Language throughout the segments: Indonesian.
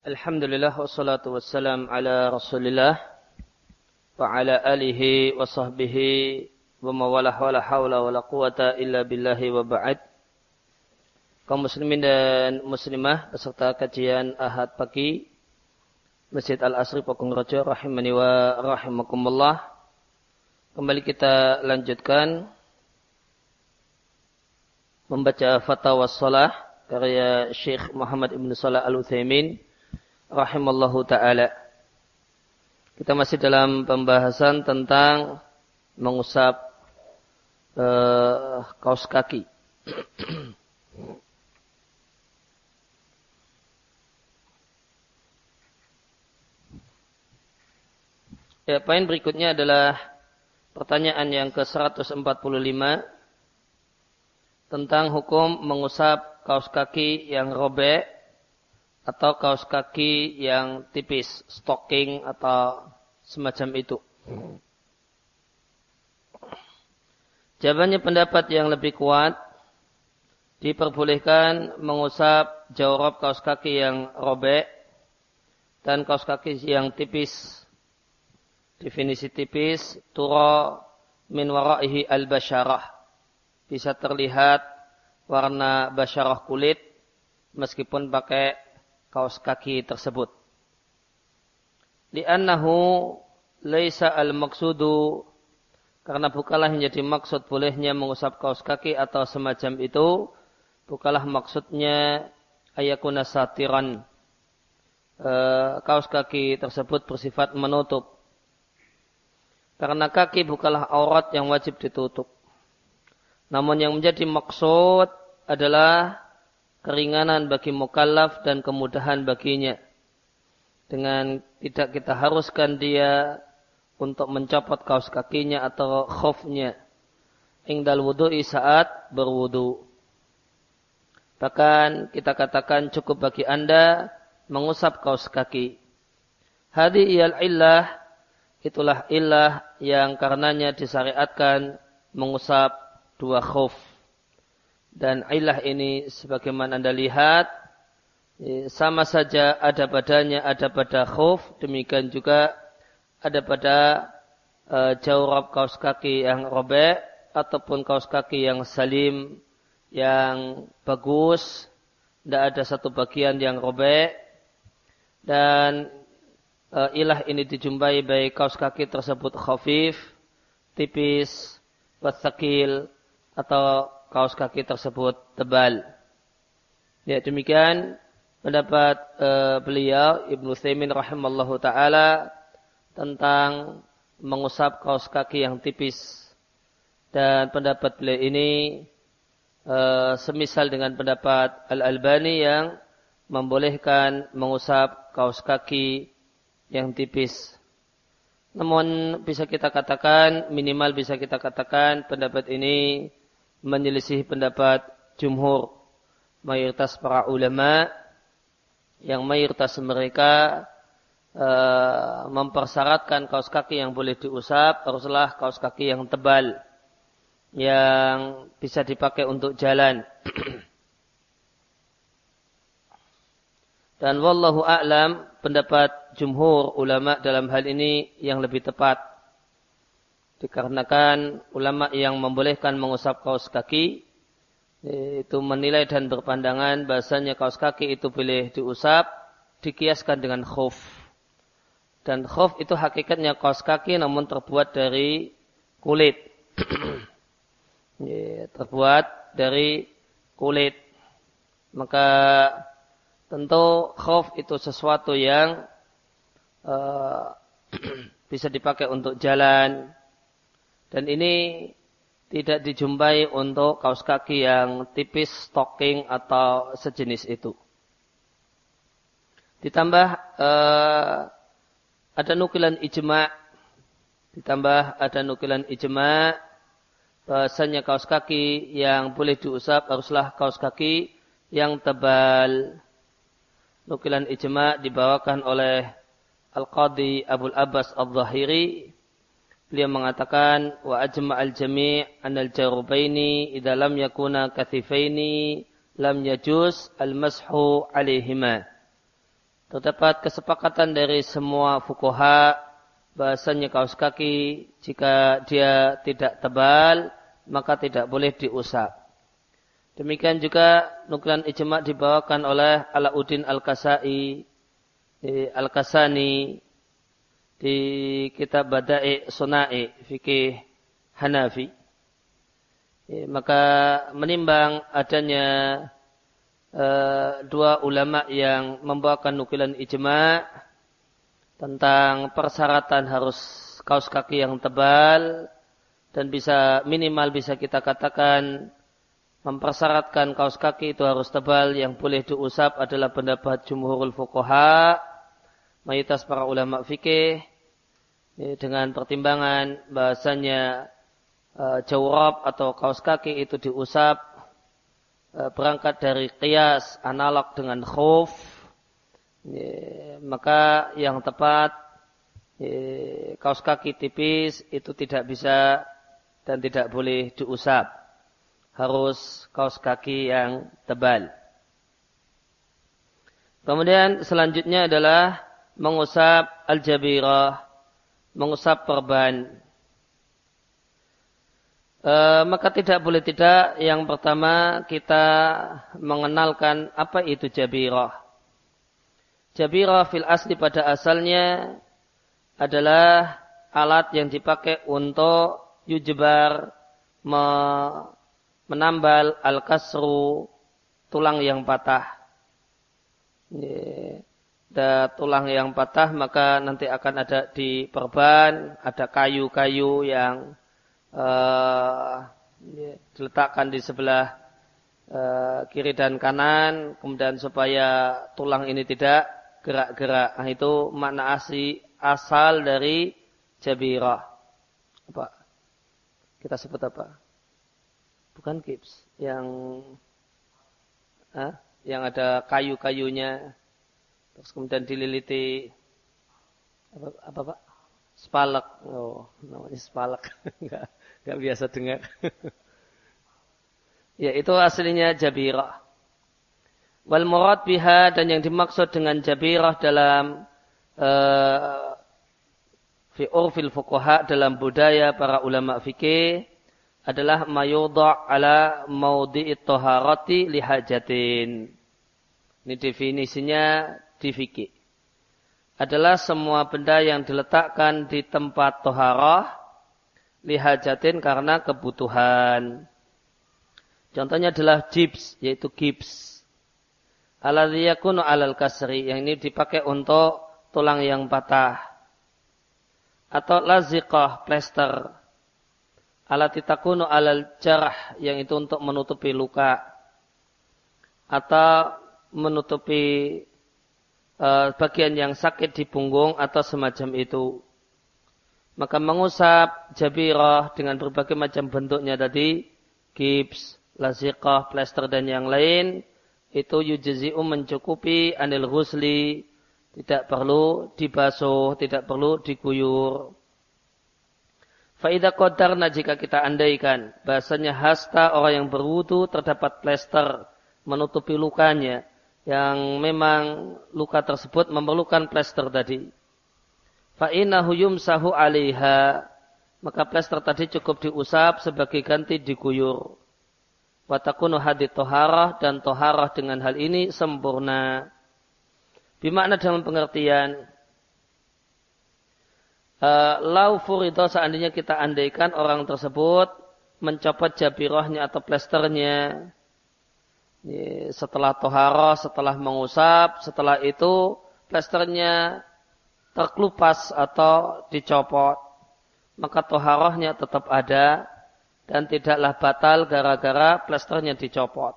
Alhamdulillah wassalatu wassalam ala rasulillah wa ala alihi wa sahbihi wa mawalah wa la hawla wa la quwata illa billahi wa ba'd. Kaum muslimin dan muslimah peserta kajian ahad pagi Masjid Al-Asri Pokong Raja rahimani wa rahimakumullah. Kembali kita lanjutkan membaca fatwa salah karya Syekh Muhammad Ibn Salah Al-Uthaymin rahimallahu taala. Kita masih dalam pembahasan tentang mengusap uh, kaos kaki. ya, poin berikutnya adalah pertanyaan yang ke-145 tentang hukum mengusap kaos kaki yang robek atau kaos kaki yang tipis, stocking atau semacam itu. Jawabannya pendapat yang lebih kuat diperbolehkan mengusap jawab kaos kaki yang robek dan kaos kaki yang tipis. Definisi tipis turo min waraihi al-basyarah. Bisa terlihat warna basyarah kulit meskipun pakai kaos kaki tersebut. Li'annahu laisa al-maksudu karena bukalah yang jadi maksud bolehnya mengusap kaos kaki atau semacam itu bukalah maksudnya ayakuna satiran. E, kaos kaki tersebut bersifat menutup. Karena kaki bukalah aurat yang wajib ditutup. Namun yang menjadi maksud adalah keringanan bagi mukallaf dan kemudahan baginya. Dengan tidak kita haruskan dia untuk mencopot kaos kakinya atau khufnya. Ingdal wudu'i saat berwudu. Bahkan kita katakan cukup bagi anda mengusap kaos kaki. Hadi iyal illah, itulah illah yang karenanya disyariatkan mengusap dua khuf dan ilah ini sebagaimana Anda lihat ya, sama saja ada padanya ada pada khuf demikian juga ada pada uh, jawab kaos kaki yang robek ataupun kaos kaki yang salim yang bagus. Tidak ada satu bagian yang robek. Dan uh, ilah ini dijumpai baik kaos kaki tersebut khafif tipis wasakil atau kaos kaki tersebut tebal. Ya demikian pendapat uh, beliau Ibnu Taimin rahimallahu taala tentang mengusap kaos kaki yang tipis dan pendapat beliau ini uh, semisal dengan pendapat Al Albani yang membolehkan mengusap kaos kaki yang tipis. Namun bisa kita katakan minimal bisa kita katakan pendapat ini menyelisih pendapat jumhur mayoritas para ulama yang mayoritas mereka e, mempersyaratkan kaos kaki yang boleh diusap haruslah kaos kaki yang tebal yang bisa dipakai untuk jalan. Dan wallahu a'lam pendapat jumhur ulama dalam hal ini yang lebih tepat dikarenakan ulama yang membolehkan mengusap kaos kaki itu menilai dan berpandangan bahasanya kaos kaki itu boleh diusap dikiaskan dengan khuf. Dan khuf itu hakikatnya kaos kaki namun terbuat dari kulit. Terbuat dari kulit. Maka tentu khuf itu sesuatu yang uh, bisa dipakai untuk jalan dan ini tidak dijumpai untuk kaos kaki yang tipis, stocking atau sejenis itu. Ditambah uh, ada nukilan ijma, ditambah ada nukilan ijma bahasanya kaos kaki yang boleh diusap haruslah kaos kaki yang tebal. Nukilan ijma dibawakan oleh Al-Qadi Abdul Abbas Al-Zahiri Beliau mengatakan wa ajma al jami' an al jarubaini idza lam yakuna kathifaini lam yajuz al mashu alaihima. terdapat kesepakatan dari semua fukoha bahasanya kaos kaki jika dia tidak tebal maka tidak boleh diusap. Demikian juga nukilan ijma dibawakan oleh Alauddin Al-Kasai Al-Kasani di kitab Bada'i Sunai fikih Hanafi. Ya, maka menimbang adanya uh, dua ulama yang membawakan nukilan ijma tentang persyaratan harus kaos kaki yang tebal dan bisa minimal bisa kita katakan mempersyaratkan kaos kaki itu harus tebal yang boleh diusap adalah pendapat jumhurul fuqaha mayoritas para ulama fikih ya, dengan pertimbangan bahasanya uh, jawab atau kaos kaki itu diusap uh, berangkat dari kias analog dengan khuf ya, maka yang tepat ya, kaos kaki tipis itu tidak bisa dan tidak boleh diusap. Harus kaos kaki yang tebal. Kemudian selanjutnya adalah mengusap al-jabirah mengusap perban. E, maka tidak boleh tidak yang pertama kita mengenalkan apa itu jabirah. Jabirah fil asli pada asalnya adalah alat yang dipakai untuk yujbar me, menambal al-kasru tulang yang patah. Yeah ada tulang yang patah maka nanti akan ada di perban ada kayu-kayu yang uh, diletakkan di sebelah uh, kiri dan kanan kemudian supaya tulang ini tidak gerak-gerak. Nah, itu makna asli asal dari jabirah. Apa? Kita sebut apa? Bukan gips yang huh? yang ada kayu-kayunya Terus kemudian dililiti apa, apa Pak? Spalak. Oh, namanya spalak. enggak, enggak biasa dengar. ya, itu aslinya jabirah. Wal murad biha dan yang dimaksud dengan jabirah dalam uh, fi urfil dalam budaya para ulama fikih adalah mayudha ala maudhi'it taharati lihajatin. Ini definisinya di fikih adalah semua benda yang diletakkan di tempat toharah lihajatin karena kebutuhan. Contohnya adalah gips, yaitu gips. Aladiyakunu alal kasri, yang ini dipakai untuk tulang yang patah. Atau laziqah, plester. Alatitakunu alal jarah, yang itu untuk menutupi luka. Atau menutupi Eh, bagian yang sakit di punggung atau semacam itu. Maka mengusap jabirah dengan berbagai macam bentuknya tadi, gips, laziqah, plaster dan yang lain, itu yujzi'u mencukupi anil ghusli, tidak perlu dibasuh, tidak perlu diguyur. Faidah qadarna jika kita andaikan bahasanya hasta orang yang berwudu terdapat plaster menutupi lukanya yang memang luka tersebut memerlukan plester tadi. Fa'inahu yumsahu alaiha. Maka plester tadi cukup diusap sebagai ganti diguyur. Watakunu hadit toharah dan toharah dengan hal ini sempurna. Bimakna dalam pengertian. Uh, lau seandainya kita andaikan orang tersebut mencopot jabirahnya atau plesternya setelah tohara, setelah mengusap, setelah itu plesternya terkelupas atau dicopot, maka toharohnya tetap ada dan tidaklah batal gara-gara plesternya dicopot.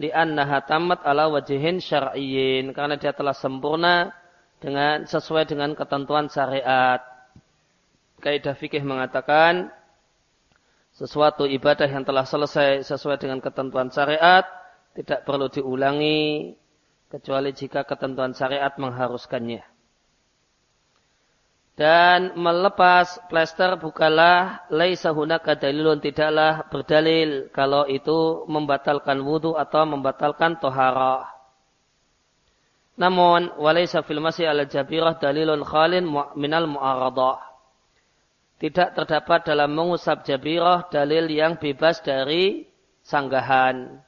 Li'annaha tamat ala wajihin syar'iyin. Karena dia telah sempurna dengan sesuai dengan ketentuan syariat. Kaidah fikih mengatakan, sesuatu ibadah yang telah selesai sesuai dengan ketentuan syariat tidak perlu diulangi kecuali jika ketentuan syariat mengharuskannya. Dan melepas plester bukalah laisa hunaka dalilun tidaklah berdalil kalau itu membatalkan wudhu atau membatalkan toharah. Namun walaysa fil masih ala jabirah dalilun khalin minal mu'aradah. Tidak terdapat dalam mengusap jabirah dalil yang bebas dari sanggahan.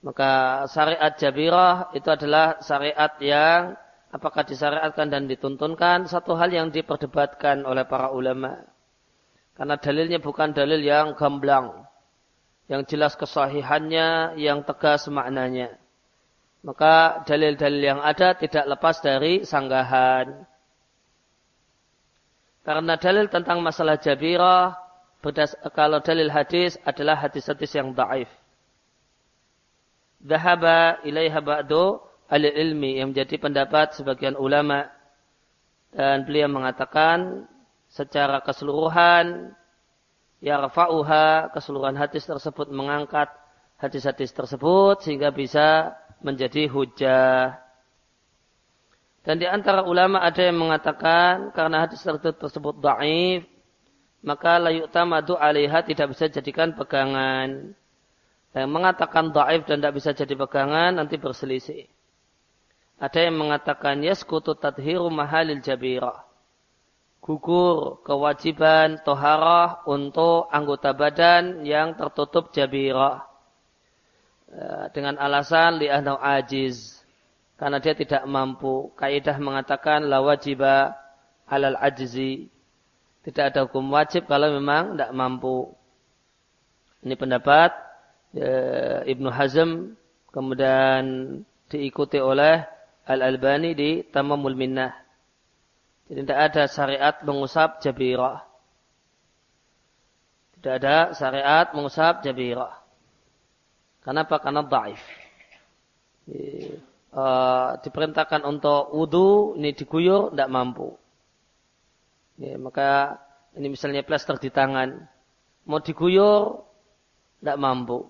Maka syariat jabirah itu adalah syariat yang apakah disyariatkan dan dituntunkan satu hal yang diperdebatkan oleh para ulama. Karena dalilnya bukan dalil yang gamblang, yang jelas kesahihannya, yang tegas maknanya maka dalil-dalil yang ada tidak lepas dari sanggahan. Karena dalil tentang masalah jabirah, kalau dalil hadis adalah hadis-hadis yang daif. Dahaba ilaiha ba'du alil ilmi yang menjadi pendapat sebagian ulama. Dan beliau mengatakan secara keseluruhan, ya rafa'uha, keseluruhan hadis tersebut mengangkat hadis-hadis tersebut sehingga bisa menjadi hujah. Dan di antara ulama ada yang mengatakan karena hadis tersebut daif, maka layuk tamadu alaiha tidak bisa jadikan pegangan. Yang mengatakan daif dan tidak bisa jadi pegangan nanti berselisih. Ada yang mengatakan yaskutu tadhiru mahalil jabirah. Gugur kewajiban toharah untuk anggota badan yang tertutup jabirah. Ya, dengan alasan li'anau ajiz karena dia tidak mampu. Kaidah mengatakan la wajiba alal ajzi. Tidak ada hukum wajib kalau memang tidak mampu. Ini pendapat ya, Ibnu Hazm kemudian diikuti oleh Al-Albani di Tamamul Minnah. Jadi tidak ada syariat mengusap jabirah. Tidak ada syariat mengusap jabirah. Kenapa? Karena daif. Uh, diperintahkan untuk wudhu, ini diguyur, tidak mampu. Ya, maka ini misalnya plaster di tangan. Mau diguyur, tidak mampu.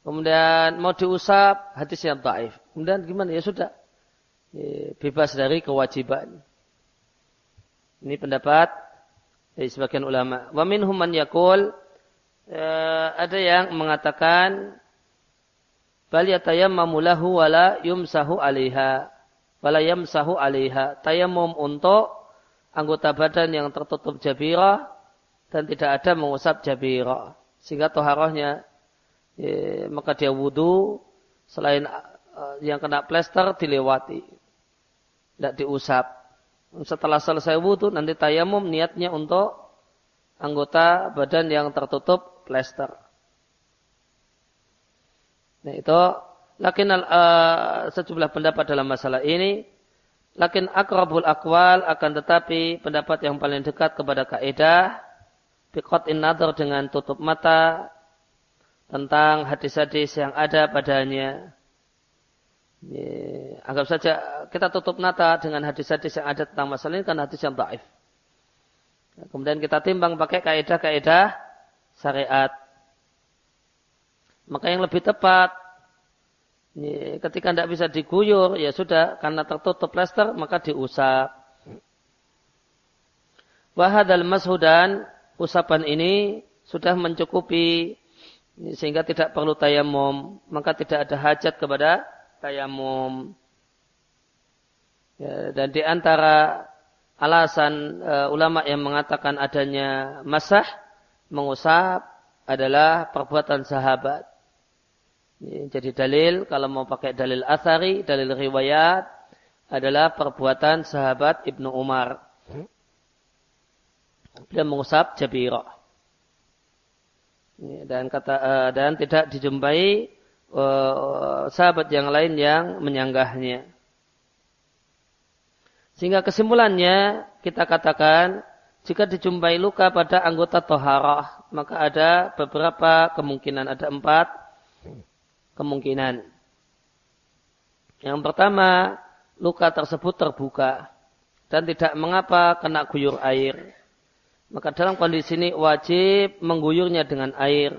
Kemudian mau diusap, hadis yang daif. Kemudian gimana? Ya sudah. Ya, bebas dari kewajiban. Ini pendapat dari sebagian ulama. Wa minhum man yakul Eh, ada yang mengatakan bal yatayammamu lahu wala yumsahu 'alaiha. Wala yamsahu 'alaiha. Tayammum untuk anggota badan yang tertutup jabirah dan tidak ada mengusap jabirah sehingga toharohnya ya, maka dia wudhu selain uh, yang kena plester dilewati. Tidak diusap. Setelah selesai wudhu nanti tayamum niatnya untuk anggota badan yang tertutup plester. Nah itu, lakin uh, sejumlah pendapat dalam masalah ini, lakin akrabul akwal akan tetapi pendapat yang paling dekat kepada kaidah biqat in nadar dengan tutup mata tentang hadis-hadis yang ada padanya. Ya, anggap saja kita tutup mata dengan hadis-hadis yang ada tentang masalah ini karena hadis yang daif. Kemudian kita timbang pakai kaidah-kaidah syariat. Maka yang lebih tepat, ketika tidak bisa diguyur, ya sudah, karena tertutup plester, maka diusap. Wahadal mashudan, usapan ini sudah mencukupi, sehingga tidak perlu tayamum, maka tidak ada hajat kepada tayamum. Ya, dan di antara alasan uh, ulama yang mengatakan adanya masah mengusap adalah perbuatan sahabat. Jadi dalil, kalau mau pakai dalil asari, dalil riwayat, adalah perbuatan sahabat Ibnu Umar. Dia mengusap jabirah. Dan kata eh, dan tidak dijumpai uh, sahabat yang lain yang menyanggahnya. Sehingga kesimpulannya kita katakan jika dijumpai luka pada anggota toharah, maka ada beberapa kemungkinan, ada empat kemungkinan. Yang pertama, luka tersebut terbuka dan tidak mengapa kena guyur air. Maka dalam kondisi ini wajib mengguyurnya dengan air.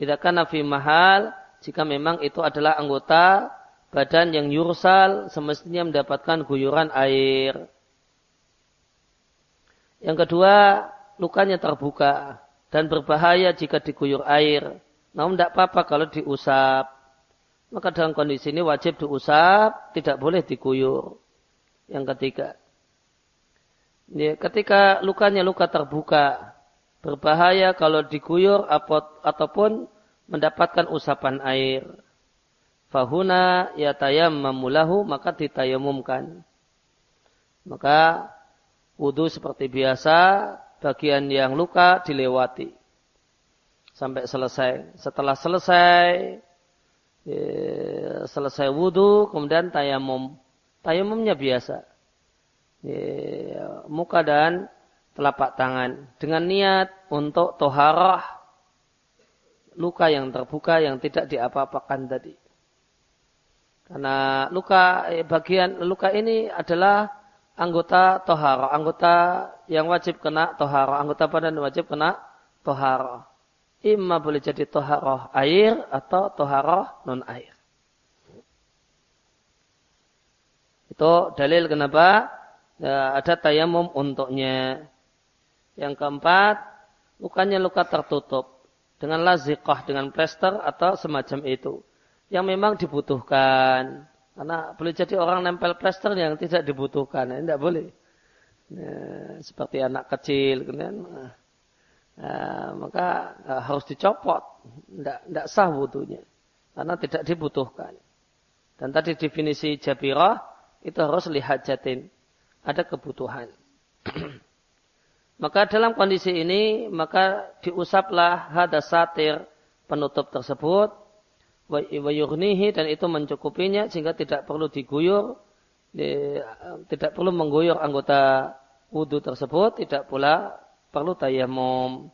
Tidak karena fi mahal jika memang itu adalah anggota badan yang yursal semestinya mendapatkan guyuran air. Yang kedua, lukanya terbuka dan berbahaya jika diguyur air. Namun tidak apa-apa kalau diusap. maka dalam kondisi ini wajib diusap, tidak boleh diguyur. Yang ketiga, ya, ketika lukanya luka terbuka, berbahaya kalau diguyur ataupun mendapatkan usapan air. Fahuna ya tayam mamulahu maka ditayamumkan. Maka wudhu seperti biasa, bagian yang luka dilewati. Sampai selesai. Setelah selesai, ya, selesai wudhu, kemudian tayamum. Tayamumnya biasa. Ya, muka dan telapak tangan. Dengan niat untuk toharah luka yang terbuka yang tidak diapa-apakan tadi. Karena luka eh, bagian luka ini adalah anggota tohara, anggota yang wajib kena tohara, anggota badan wajib kena tohara. Imma boleh jadi toharoh air atau toharoh non air. Itu dalil kenapa ya, ada tayamum untuknya. Yang keempat, lukanya luka tertutup dengan lazikah, dengan plester atau semacam itu. Yang memang dibutuhkan. Karena boleh jadi orang nempel plester yang tidak dibutuhkan. Ini tidak boleh. Ya, seperti anak kecil. Kan? Nah, maka uh, harus dicopot. Tidak sah wudhunya. Karena tidak dibutuhkan. Dan tadi definisi jabirah itu harus lihat jatin. Ada kebutuhan. maka dalam kondisi ini, maka diusaplah hada satir penutup tersebut. Wayurnihi dan itu mencukupinya sehingga tidak perlu diguyur. Di, tidak perlu mengguyur anggota wudhu tersebut. Tidak pula perlu tayamum.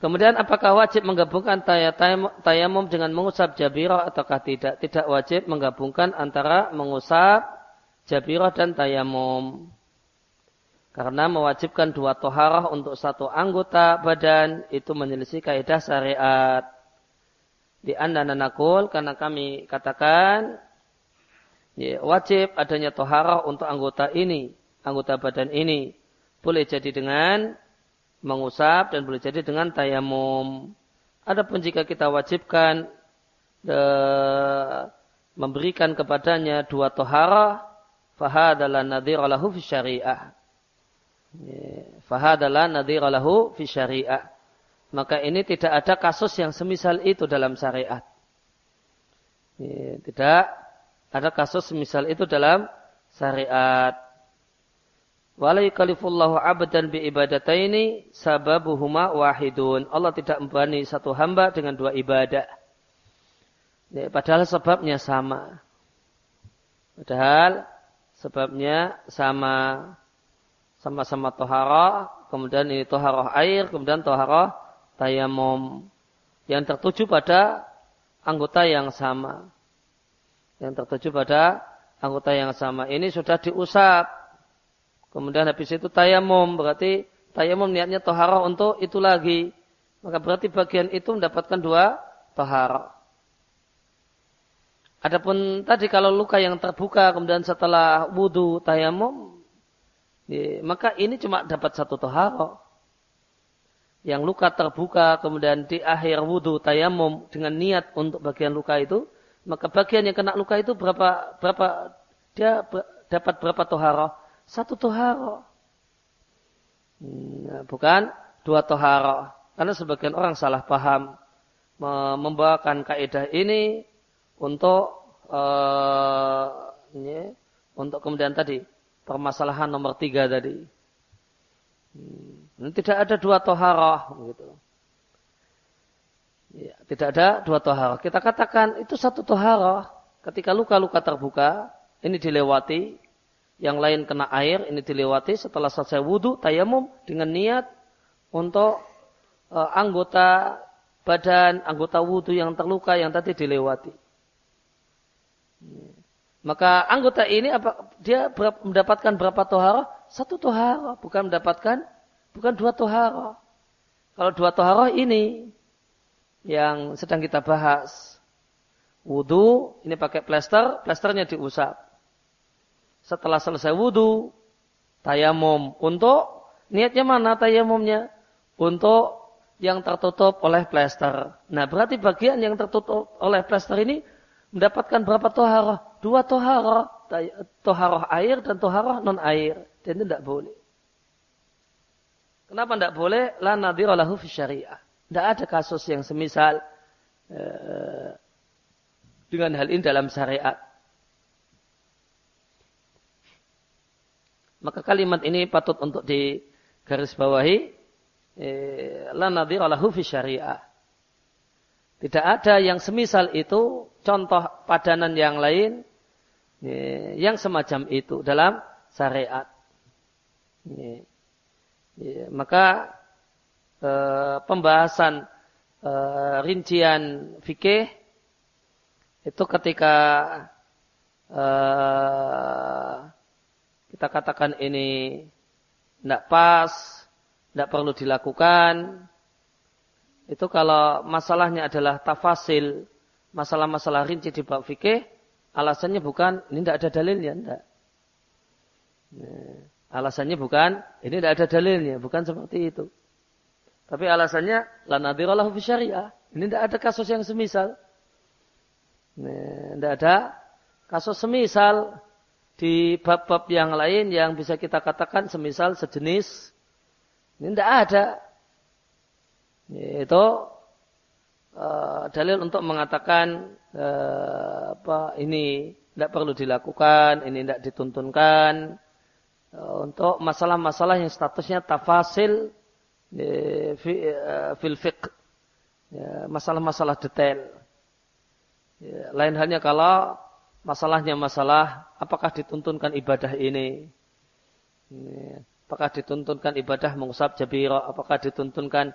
Kemudian apakah wajib menggabungkan tayamum dengan mengusap jabirah ataukah tidak? Tidak wajib menggabungkan antara mengusap jabirah dan tayamum. Karena mewajibkan dua toharah untuk satu anggota badan itu menyelisih kaidah syariat. Di anda nanakul karena kami katakan ya, wajib adanya toharah untuk anggota ini anggota badan ini. Boleh jadi dengan mengusap dan boleh jadi dengan tayamum. Adapun jika kita wajibkan de, memberikan kepadanya dua tohara, fahadalah nadhir lahu fi syariah. Ya, fahadalah nadhir lahu fi syariah. Maka ini tidak ada kasus yang semisal itu dalam syariat. Ya, tidak ada kasus semisal itu dalam syariat. Wala yukalifullahu abdan bi ibadataini sababuhuma wahidun. Allah tidak membani satu hamba dengan dua ibadah. Ya, padahal sebabnya sama. Padahal sebabnya sama. Sama-sama tohara, kemudian ini toharah air, kemudian toharah tayamum. Yang tertuju pada anggota yang sama. Yang tertuju pada anggota yang sama. Ini sudah diusap Kemudian habis itu tayamum, berarti tayamum niatnya tohara untuk itu lagi. Maka berarti bagian itu mendapatkan dua tohara. Adapun tadi kalau luka yang terbuka kemudian setelah wudhu tayamum, ya, maka ini cuma dapat satu tohara. Yang luka terbuka kemudian di akhir wudhu tayamum dengan niat untuk bagian luka itu, maka bagian yang kena luka itu berapa berapa dia dapat berapa tohara? Satu tohara. Hmm, bukan dua tohara. Karena sebagian orang salah paham. Membawakan kaidah ini untuk uh, untuk kemudian tadi permasalahan nomor tiga tadi. Hmm, tidak ada dua tohara. Gitu. Ya, tidak ada dua tohara. Kita katakan itu satu tohara. Ketika luka-luka terbuka, ini dilewati, yang lain kena air, ini dilewati setelah selesai wudhu, tayamum dengan niat untuk uh, anggota badan, anggota wudhu yang terluka yang tadi dilewati. Maka anggota ini apa dia mendapatkan berapa tohara? Satu tohara, bukan mendapatkan bukan dua tohara. Kalau dua tohara ini yang sedang kita bahas. Wudhu, ini pakai plester, plesternya diusap setelah selesai wudhu, tayamum. Untuk niatnya mana tayamumnya? Untuk yang tertutup oleh plester. Nah, berarti bagian yang tertutup oleh plester ini mendapatkan berapa toharoh? Dua toharoh. Toharoh air dan toharoh non air. Dan itu tidak boleh. Kenapa tidak boleh? La lahu fi syariah. Tidak ada kasus yang semisal eh, dengan hal ini dalam syariat. Maka kalimat ini patut untuk digarisbawahi Eh, la nadhira lahu fi syariah. Tidak ada yang semisal itu contoh padanan yang lain eh, yang semacam itu dalam syariat. Eh, maka pembahasan rincian fikih itu ketika kita katakan ini tidak pas tidak perlu dilakukan. Itu kalau masalahnya adalah tafasil, masalah-masalah rinci di bab fikih, alasannya bukan ini tidak ada dalilnya, tidak. Nah, alasannya bukan ini tidak ada dalilnya, bukan seperti itu. Tapi alasannya la nadhiralahu fi syariah. Ini tidak ada kasus yang semisal. Nah, tidak ada kasus semisal di bab-bab yang lain yang bisa kita katakan semisal sejenis ini tidak ada. Itu uh, dalil untuk mengatakan uh, apa ini tidak perlu dilakukan, ini tidak dituntunkan uh, untuk masalah-masalah yang statusnya tafasil fil fiqh. Ya, masalah-masalah detail. Ya, lain halnya kalau masalahnya masalah apakah dituntunkan ibadah ini. Apakah dituntunkan ibadah mengusap jabira? Apakah dituntunkan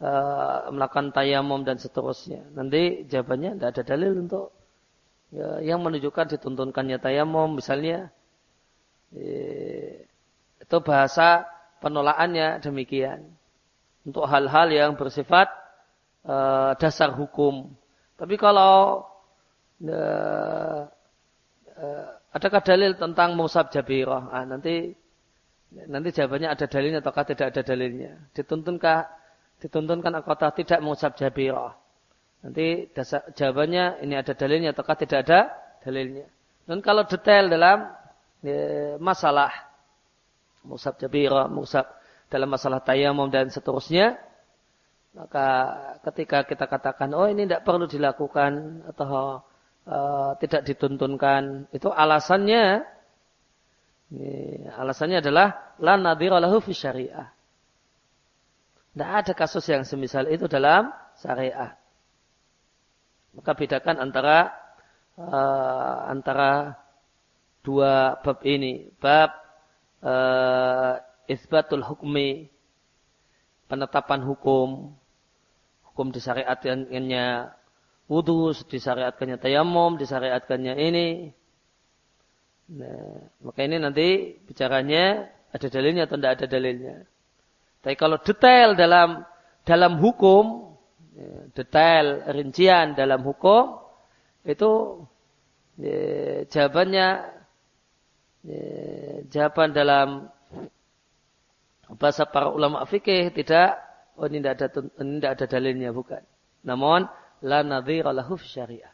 uh, melakukan tayamum dan seterusnya? Nanti jawabannya tidak ada dalil untuk ya, yang menunjukkan dituntunkannya tayamum misalnya. Eh, itu bahasa penolaannya demikian. Untuk hal-hal yang bersifat uh, dasar hukum. Tapi kalau uh, adakah dalil tentang musab jabirah? Ah, nanti Nanti jawabannya ada dalilnya ataukah tidak ada dalilnya. Dituntunkah dituntunkan apakah tidak mengucap jabirah. Nanti dasar, jawabannya ini ada dalilnya ataukah tidak ada dalilnya. Dan kalau detail dalam ya, masalah musab jabirah, musab dalam masalah tayamum dan seterusnya, maka ketika kita katakan oh ini tidak perlu dilakukan atau uh, tidak dituntunkan, itu alasannya ini, alasannya adalah la nadhira lahu fi syariah. Tidak ada kasus yang semisal itu dalam syariah. Maka bedakan antara uh, antara dua bab ini. Bab uh, isbatul hukmi, penetapan hukum, hukum disyariatkannya wudhu, disyariatkannya tayamum, disyariatkannya ini, Nah, maka ini nanti bicaranya ada dalilnya atau tidak ada dalilnya. Tapi kalau detail dalam dalam hukum, ya, detail rincian dalam hukum itu ya, jawabannya ya, jawaban dalam bahasa para ulama fikih tidak oh ini tidak ada ini tidak ada dalilnya bukan. Namun la nadhira lahu syariah.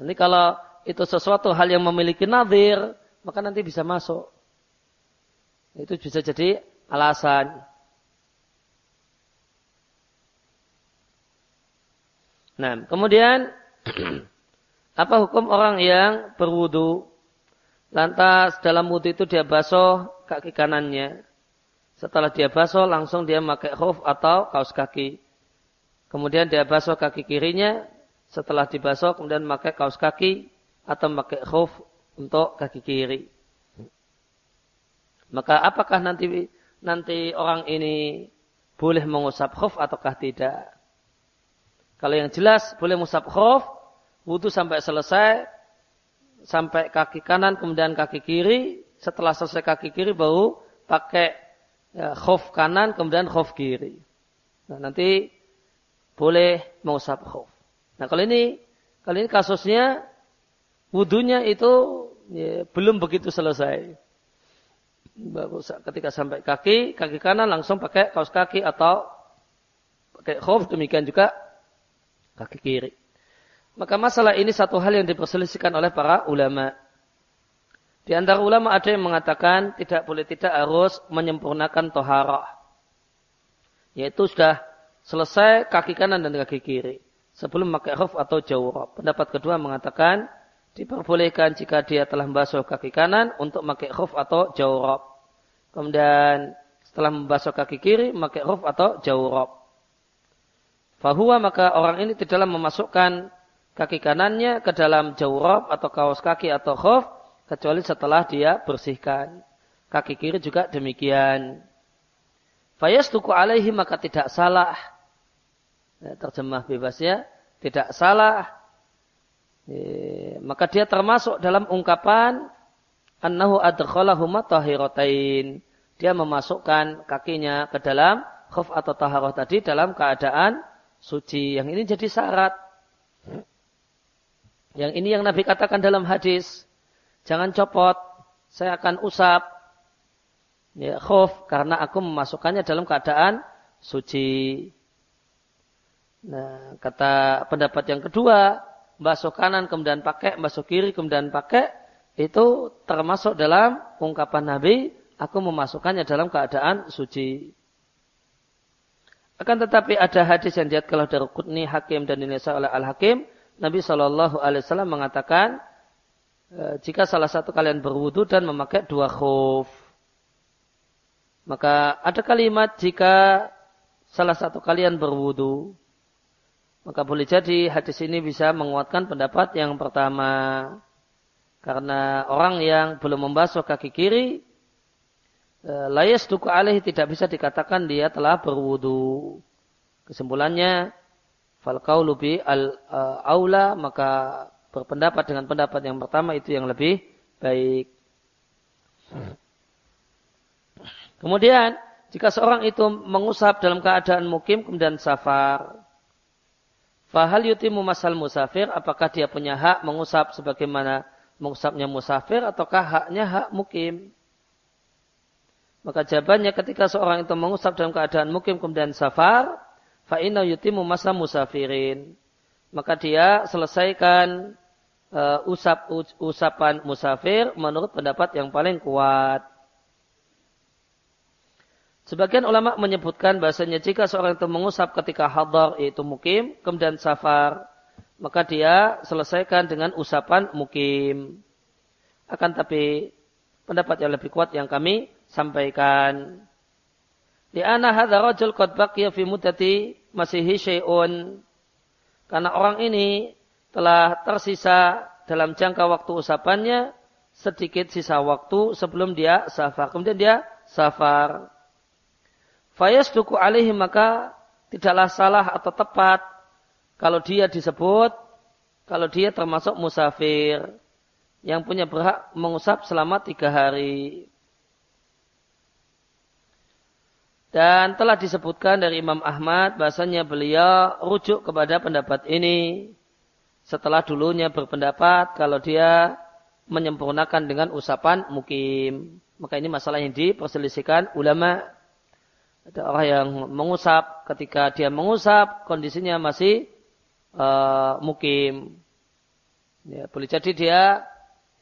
Ini kalau itu sesuatu hal yang memiliki nadir, maka nanti bisa masuk. Itu bisa jadi alasan. Nah, kemudian apa hukum orang yang berwudu lantas dalam wudu itu dia basuh kaki kanannya. Setelah dia basuh langsung dia pakai khuf atau kaos kaki. Kemudian dia basuh kaki kirinya. Setelah dibasuh kemudian pakai kaos kaki atau pakai khuf untuk kaki kiri. Maka apakah nanti nanti orang ini boleh mengusap khuf ataukah tidak? Kalau yang jelas boleh mengusap khuf, wudhu sampai selesai, sampai kaki kanan kemudian kaki kiri, setelah selesai kaki kiri baru pakai ya, khuf kanan kemudian khuf kiri. Nah, nanti boleh mengusap khuf. Nah kalau ini kalau ini kasusnya wudhunya itu ya, belum begitu selesai. Ketika sampai kaki, kaki kanan langsung pakai kaos kaki atau pakai khuf, demikian juga kaki kiri. Maka masalah ini satu hal yang diperselisihkan oleh para ulama. Di antara ulama ada yang mengatakan tidak boleh tidak harus menyempurnakan toharah. Yaitu sudah selesai kaki kanan dan kaki kiri. Sebelum memakai khuf atau jawrab. Pendapat kedua mengatakan diperbolehkan jika dia telah membasuh kaki kanan untuk memakai khuf atau jawrab. Kemudian setelah membasuh kaki kiri memakai khuf atau jawrab. Fahuwa maka orang ini tidak memasukkan kaki kanannya ke dalam jawrab atau kaos kaki atau khuf kecuali setelah dia bersihkan. Kaki kiri juga demikian. Fayastuku alaihi maka tidak salah. Ya, terjemah bebasnya tidak salah. Ya, maka dia termasuk dalam ungkapan annahu adkhalahuma tahiratain. Dia memasukkan kakinya ke dalam khuf atau taharah tadi dalam keadaan suci. Yang ini jadi syarat. Yang ini yang Nabi katakan dalam hadis. Jangan copot, saya akan usap. Ya, khuf, karena aku memasukkannya dalam keadaan suci. Nah, kata pendapat yang kedua, basuh kanan kemudian pakai, basuh kiri kemudian pakai, itu termasuk dalam ungkapan Nabi, aku memasukkannya dalam keadaan suci. Akan tetapi ada hadis yang diat kalau dari Qutni Hakim dan dinesa oleh Al-Hakim, Nabi Shallallahu Alaihi Wasallam mengatakan, Eh, jika salah satu kalian berwudu dan memakai dua khuf. Maka ada kalimat jika salah satu kalian berwudu. Maka boleh jadi hadis ini bisa menguatkan pendapat yang pertama. Karena orang yang belum membasuh kaki kiri, eh, layas duku alih tidak bisa dikatakan dia telah berwudu. Kesimpulannya, fal lubi al eh, aula maka berpendapat dengan pendapat yang pertama itu yang lebih baik. Kemudian, jika seorang itu mengusap dalam keadaan mukim kemudian safar, fahal yutimu masal musafir, apakah dia punya hak mengusap sebagaimana mengusapnya musafir ataukah haknya hak mukim? Maka jawabannya ketika seorang itu mengusap dalam keadaan mukim kemudian safar, fa'inna yutimu masa musafirin. Maka dia selesaikan uh, usap usapan musafir menurut pendapat yang paling kuat. Sebagian ulama menyebutkan bahasanya jika seorang itu mengusap ketika hadar yaitu mukim, kemudian safar, maka dia selesaikan dengan usapan mukim. Akan tapi pendapat yang lebih kuat yang kami sampaikan. Di ana hadza rajul qad baqiya fi muddati masihi syai'un. Karena orang ini telah tersisa dalam jangka waktu usapannya sedikit sisa waktu sebelum dia safar. Kemudian dia safar. Fayas duku alaihi maka tidaklah salah atau tepat kalau dia disebut kalau dia termasuk musafir yang punya berhak mengusap selama tiga hari. Dan telah disebutkan dari Imam Ahmad bahasanya beliau rujuk kepada pendapat ini setelah dulunya berpendapat kalau dia menyempurnakan dengan usapan mukim. Maka ini masalah yang diperselisihkan ulama. Ada orang yang mengusap, ketika dia mengusap kondisinya masih uh, mukim. Ya, boleh jadi dia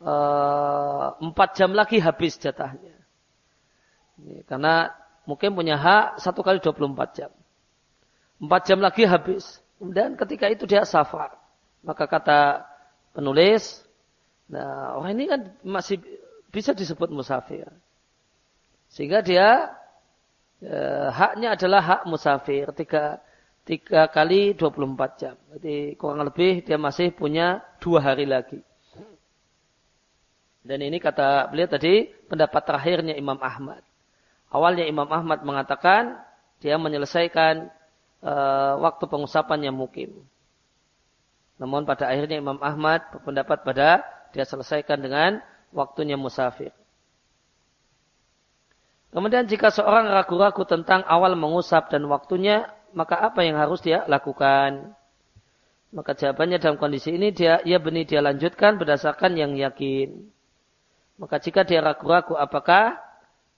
eh, empat jam lagi habis jatahnya. Ya, karena mungkin punya hak satu kali 24 jam. Empat jam lagi habis. Kemudian ketika itu dia safar. Maka kata penulis, nah orang ini kan masih bisa disebut musafir. Sehingga dia eh, haknya adalah hak musafir tiga, tiga kali 24 jam. Jadi kurang lebih dia masih punya dua hari lagi. Dan ini kata beliau tadi pendapat terakhirnya Imam Ahmad. Awalnya Imam Ahmad mengatakan dia menyelesaikan uh, waktu pengusapan yang mukim. Namun pada akhirnya Imam Ahmad berpendapat pada dia selesaikan dengan waktunya musafir. Kemudian jika seorang ragu-ragu tentang awal mengusap dan waktunya, maka apa yang harus dia lakukan? Maka jawabannya dalam kondisi ini dia ia benih dia lanjutkan berdasarkan yang yakin. Maka jika dia ragu-ragu apakah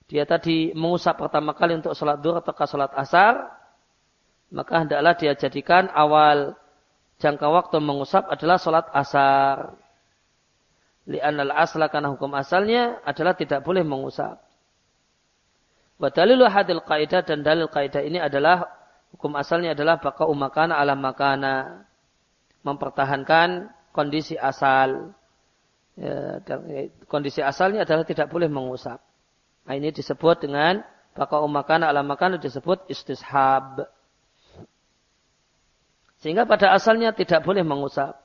dia tadi mengusap pertama kali untuk sholat duhur atau sholat asar, maka hendaklah dia jadikan awal jangka waktu mengusap adalah sholat asar. Li'anal asla karena hukum asalnya adalah tidak boleh mengusap. Wa dalilu hadil kaidah dan dalil kaidah ini adalah hukum asalnya adalah baka umakana ala makana. Mempertahankan kondisi asal. Ya, kondisi asalnya adalah tidak boleh mengusap. Nah, ini disebut dengan baka umakana ala makana disebut istishab. Sehingga pada asalnya tidak boleh mengusap.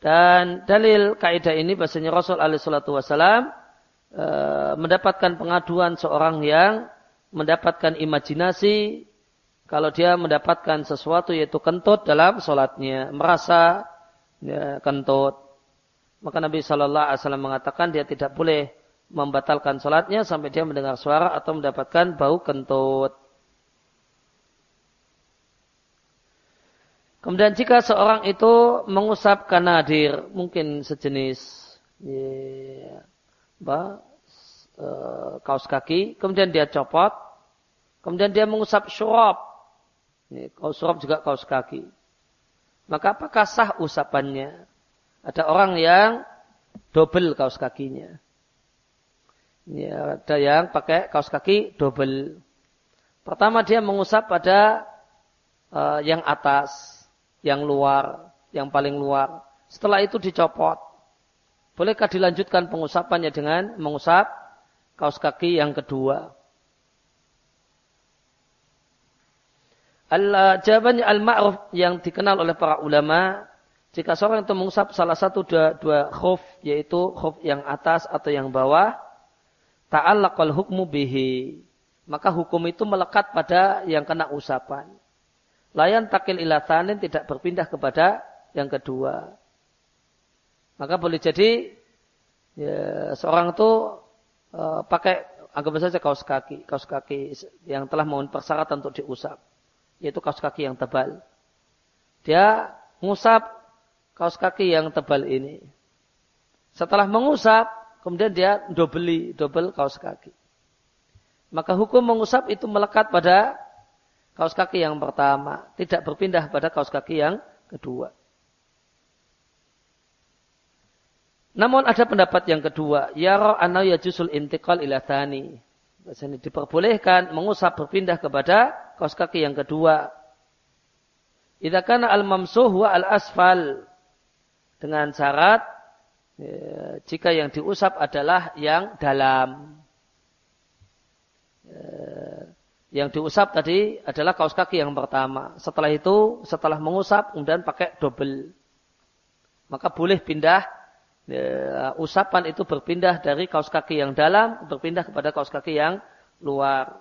Dan dalil kaidah ini bahasanya Rasul alaihi salatu e, mendapatkan pengaduan seorang yang mendapatkan imajinasi kalau dia mendapatkan sesuatu yaitu kentut dalam sholatnya, merasa ya, kentut. Maka Nabi Shallallahu Alaihi Wasallam mengatakan dia tidak boleh membatalkan sholatnya sampai dia mendengar suara atau mendapatkan bau kentut. Kemudian jika seorang itu mengusap kanadir, mungkin sejenis ya, e, kaos kaki, kemudian dia copot, kemudian dia mengusap syurab, ini, kaos syurab juga kaos kaki. Maka apakah sah usapannya? Ada orang yang double kaos kakinya. Ya, ada yang pakai kaos kaki double. Pertama dia mengusap pada uh, yang atas yang luar, yang paling luar. Setelah itu dicopot. Bolehkah dilanjutkan pengusapannya dengan mengusap kaos kaki yang kedua? Al jawabannya al-ma'ruf yang dikenal oleh para ulama, jika seorang itu mengusap salah satu dua, dua khuf, yaitu khuf yang atas atau yang bawah, ta'allaqal hukmu bihi. Maka hukum itu melekat pada yang kena usapan. Layan takil ilatanin tidak berpindah kepada yang kedua. Maka boleh jadi ya, seorang itu uh, pakai anggap saja kaos kaki, kaos kaki yang telah memenuhi persyaratan untuk diusap, yaitu kaos kaki yang tebal. Dia mengusap kaos kaki yang tebal ini. Setelah mengusap, kemudian dia dobeli, dobel kaos kaki. Maka hukum mengusap itu melekat pada kaos kaki yang pertama, tidak berpindah pada kaos kaki yang kedua. Namun ada pendapat yang kedua, yara anna yajusul intiqal ila thani. Bahasanya diperbolehkan mengusap berpindah kepada kaos kaki yang kedua. Idza kana al-mamsuh wa al-asfal dengan syarat ya, jika yang diusap adalah yang dalam. Ya, yang diusap tadi adalah kaos kaki yang pertama. Setelah itu, setelah mengusap, kemudian pakai double. Maka boleh pindah, ya, usapan itu berpindah dari kaos kaki yang dalam, berpindah kepada kaos kaki yang luar.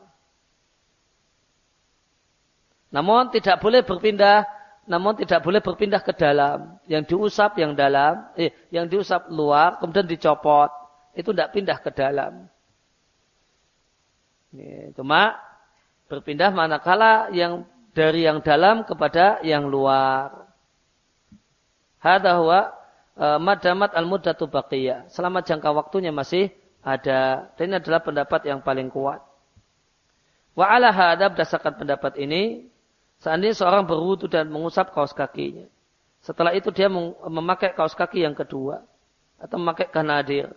Namun tidak boleh berpindah, namun tidak boleh berpindah ke dalam. Yang diusap yang dalam, eh, yang diusap luar, kemudian dicopot. Itu tidak pindah ke dalam. Cuma Berpindah manakala yang dari yang dalam kepada yang luar. Hada huwa e, madamat al-muddatu baqiyah. Selama jangka waktunya masih ada. Dan ini adalah pendapat yang paling kuat. Wa ala hada berdasarkan pendapat ini, seandainya seorang berwudu dan mengusap kaos kakinya. Setelah itu dia memakai kaos kaki yang kedua. Atau memakai kanadir.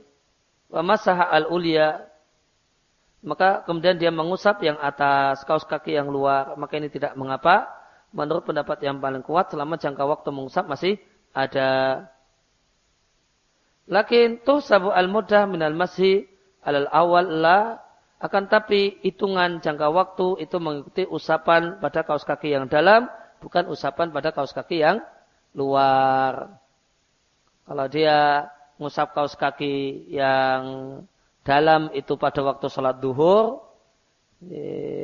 Wa masaha al-ulia maka kemudian dia mengusap yang atas, kaos kaki yang luar, maka ini tidak mengapa. Menurut pendapat yang paling kuat, selama jangka waktu mengusap masih ada. Lakin tuh sabu al mudah minal masih alal awal la akan tapi hitungan jangka waktu itu mengikuti usapan pada kaos kaki yang dalam, bukan usapan pada kaos kaki yang luar. Kalau dia mengusap kaos kaki yang dalam itu pada waktu sholat duhur.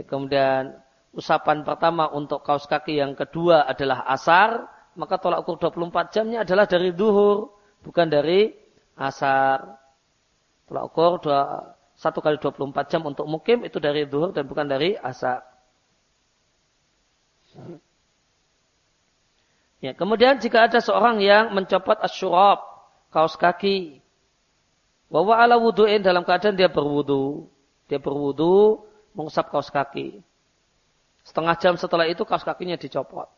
Kemudian usapan pertama untuk kaos kaki yang kedua adalah asar. Maka tolak ukur 24 jamnya adalah dari duhur. Bukan dari asar. Tolak ukur dua, satu kali 24 jam untuk mukim itu dari duhur dan bukan dari asar. Ya, kemudian jika ada seorang yang mencopot asyurab, kaos kaki, Wawa ala wudu'in dalam keadaan dia berwudu. Dia berwudu mengusap kaos kaki. Setengah jam setelah itu kaos kakinya dicopot.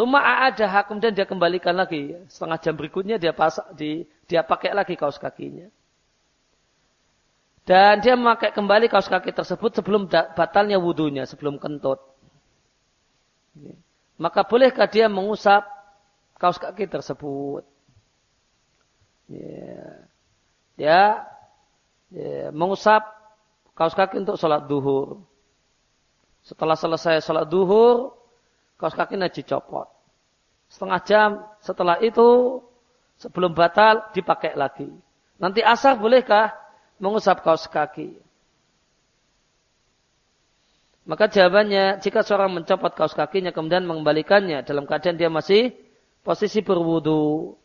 Tuma ada kemudian dia kembalikan lagi. Setengah jam berikutnya dia pasak, di, dia pakai lagi kaos kakinya. Dan dia memakai kembali kaos kaki tersebut sebelum batalnya wudhunya, sebelum kentut. Maka bolehkah dia mengusap kaos kaki tersebut? Ya ya, ya mengusap kaos kaki untuk sholat duhur. Setelah selesai sholat duhur, kaos kaki najis copot. Setengah jam setelah itu, sebelum batal, dipakai lagi. Nanti asar bolehkah mengusap kaos kaki? Maka jawabannya, jika seorang mencopot kaos kakinya kemudian mengembalikannya dalam keadaan dia masih posisi berwudu,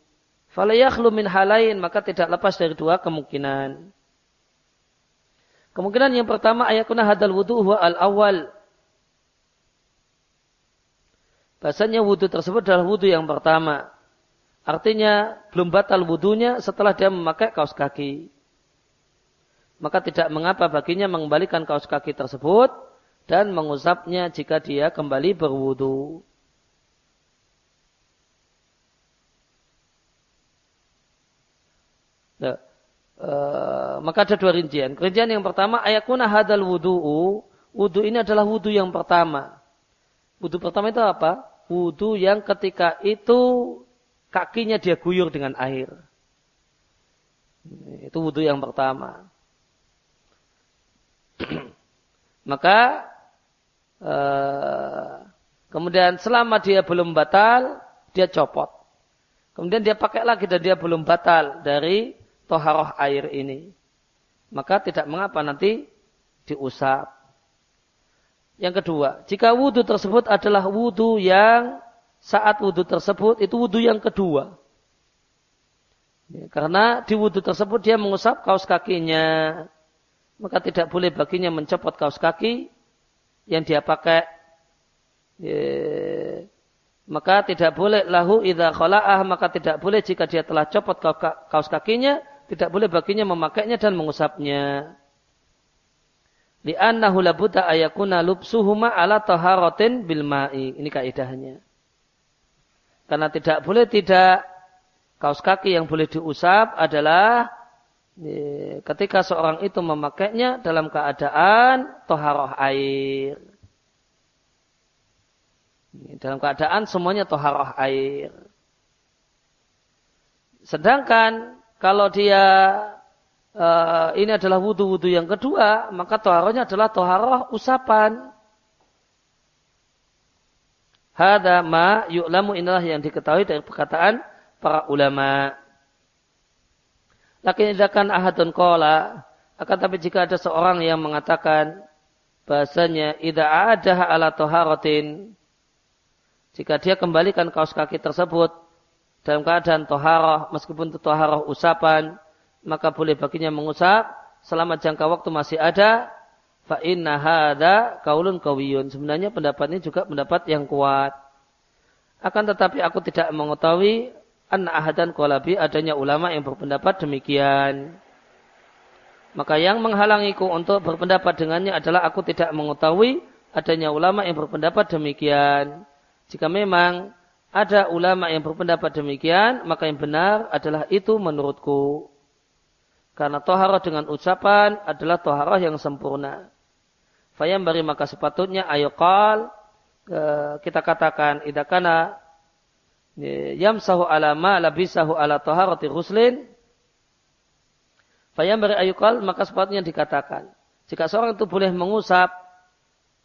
Falayakhlu min halain, maka tidak lepas dari dua kemungkinan. Kemungkinan yang pertama ayakuna hadal wudu huwa al-awwal. Bahasanya wudu tersebut adalah wudu yang pertama. Artinya belum batal wudunya setelah dia memakai kaos kaki. Maka tidak mengapa baginya mengembalikan kaos kaki tersebut dan mengusapnya jika dia kembali berwudu. Nah, uh, maka ada dua rincian. Rincian yang pertama, ayakuna hadal wudu'u. Wudu ini adalah wudu yang pertama. Wudu pertama itu apa? Wudu yang ketika itu kakinya dia guyur dengan air. Itu wudu yang pertama. Maka uh, kemudian selama dia belum batal, dia copot. Kemudian dia pakai lagi dan dia belum batal dari toharoh air ini. Maka tidak mengapa nanti diusap. Yang kedua, jika wudhu tersebut adalah wudhu yang saat wudhu tersebut itu wudhu yang kedua. Ya, karena di wudhu tersebut dia mengusap kaos kakinya. Maka tidak boleh baginya mencopot kaos kaki yang dia pakai. Ya, maka tidak boleh lahu idha khala'ah. Maka tidak boleh jika dia telah copot kaos kakinya tidak boleh baginya memakainya dan mengusapnya. Li'annahu labuta ayakuna lubsuhuma ala taharatin bil ma'i. Ini kaidahnya. Karena tidak boleh tidak kaos kaki yang boleh diusap adalah ketika seorang itu memakainya dalam keadaan toharoh air. Dalam keadaan semuanya toharoh air. Sedangkan kalau dia uh, ini adalah wudhu-wudhu yang kedua, maka toharohnya adalah toharoh usapan. Hada ma yu'lamu inilah yang diketahui dari perkataan para ulama. Lakin idakan ahadun kola, akan tapi jika ada seorang yang mengatakan bahasanya ida ada ala toharotin, jika dia kembalikan kaos kaki tersebut dalam keadaan toharoh, meskipun itu toharoh usapan, maka boleh baginya mengusap selama jangka waktu masih ada. Fa inna hada kaulun kawiyun. Sebenarnya pendapat ini juga pendapat yang kuat. Akan tetapi aku tidak mengetahui an ahadan kolabi adanya ulama yang berpendapat demikian. Maka yang menghalangiku untuk berpendapat dengannya adalah aku tidak mengetahui adanya ulama yang berpendapat demikian. Jika memang ada ulama yang berpendapat demikian, maka yang benar adalah itu menurutku. Karena toharoh dengan ucapan adalah toharoh yang sempurna. Fayam bari maka sepatutnya ayokal kita katakan idakana yamsahu alama labisahu ala toharoti ruslin. Fayam bari ayokal maka sepatutnya dikatakan. Jika seorang itu boleh mengusap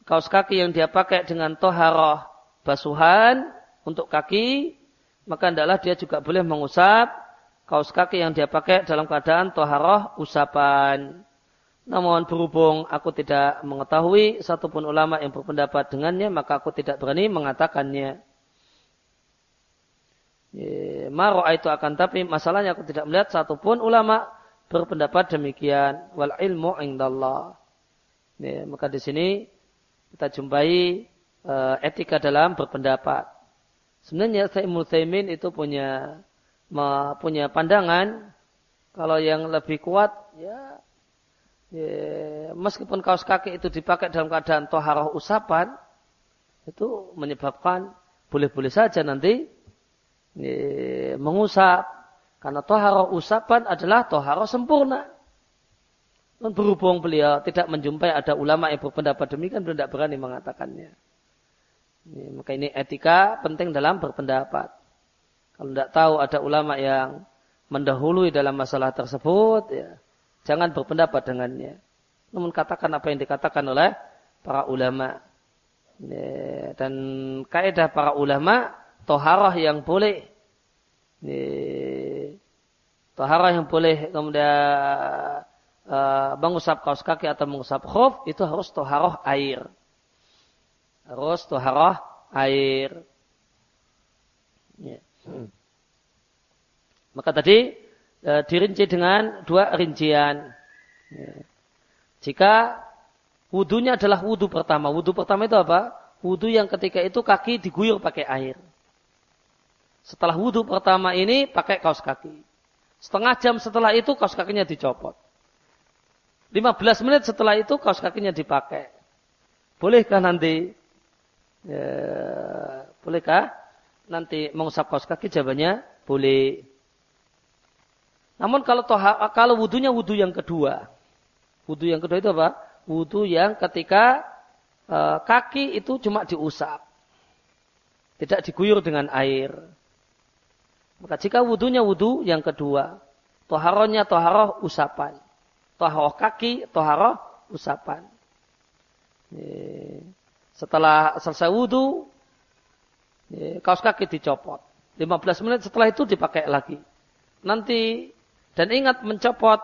kaos kaki yang dia pakai dengan toharoh basuhan, untuk kaki, maka hendaklah dia juga boleh mengusap kaos kaki yang dia pakai dalam keadaan toharoh usapan. Namun berhubung aku tidak mengetahui satupun ulama yang berpendapat dengannya, maka aku tidak berani mengatakannya. Maro itu akan tapi masalahnya aku tidak melihat satupun ulama berpendapat demikian. Wal ilmu indallah. Ya, maka di sini kita jumpai uh, etika dalam berpendapat. Sebenarnya Sayyid Muthaimin itu punya punya pandangan Kalau yang lebih kuat, ya, ya meskipun kaos kaki itu dipakai dalam keadaan toharoh usapan, itu menyebabkan boleh-boleh saja nanti ya, mengusap. Karena toharoh usapan adalah toharoh sempurna. Berhubung beliau tidak menjumpai ada ulama yang berpendapat demikian, beliau tidak berani mengatakannya. Ya, maka ini etika penting dalam berpendapat. Kalau tidak tahu ada ulama yang mendahului dalam masalah tersebut, ya, jangan berpendapat dengannya. Namun katakan apa yang dikatakan oleh para ulama. Ya, dan kaidah para ulama, toharah yang boleh, ya, toharah yang boleh kemudian uh, mengusap kaos kaki atau mengusap khuf, itu harus toharah air. Harus toharah air. Ya. Maka tadi e, dirinci dengan dua rincian. Ya. Jika wudhunya adalah wudhu pertama. Wudhu pertama itu apa? Wudhu yang ketika itu kaki diguyur pakai air. Setelah wudhu pertama ini pakai kaos kaki. Setengah jam setelah itu kaos kakinya dicopot. 15 menit setelah itu kaos kakinya dipakai. Bolehkah nanti? Ya, bolehkah nanti mengusap kaos kaki? Jawabannya boleh. Namun kalau toha, kalau wudhunya wudhu yang kedua. Wudhu yang kedua itu apa? Wudhu yang ketika e, kaki itu cuma diusap. Tidak diguyur dengan air. Maka jika wudhunya wudhu yang kedua. Toharohnya toharoh usapan. Toharoh kaki, toharoh usapan. Setelah selesai wudhu, kaos kaki dicopot. 15 menit setelah itu dipakai lagi. Nanti dan ingat mencopot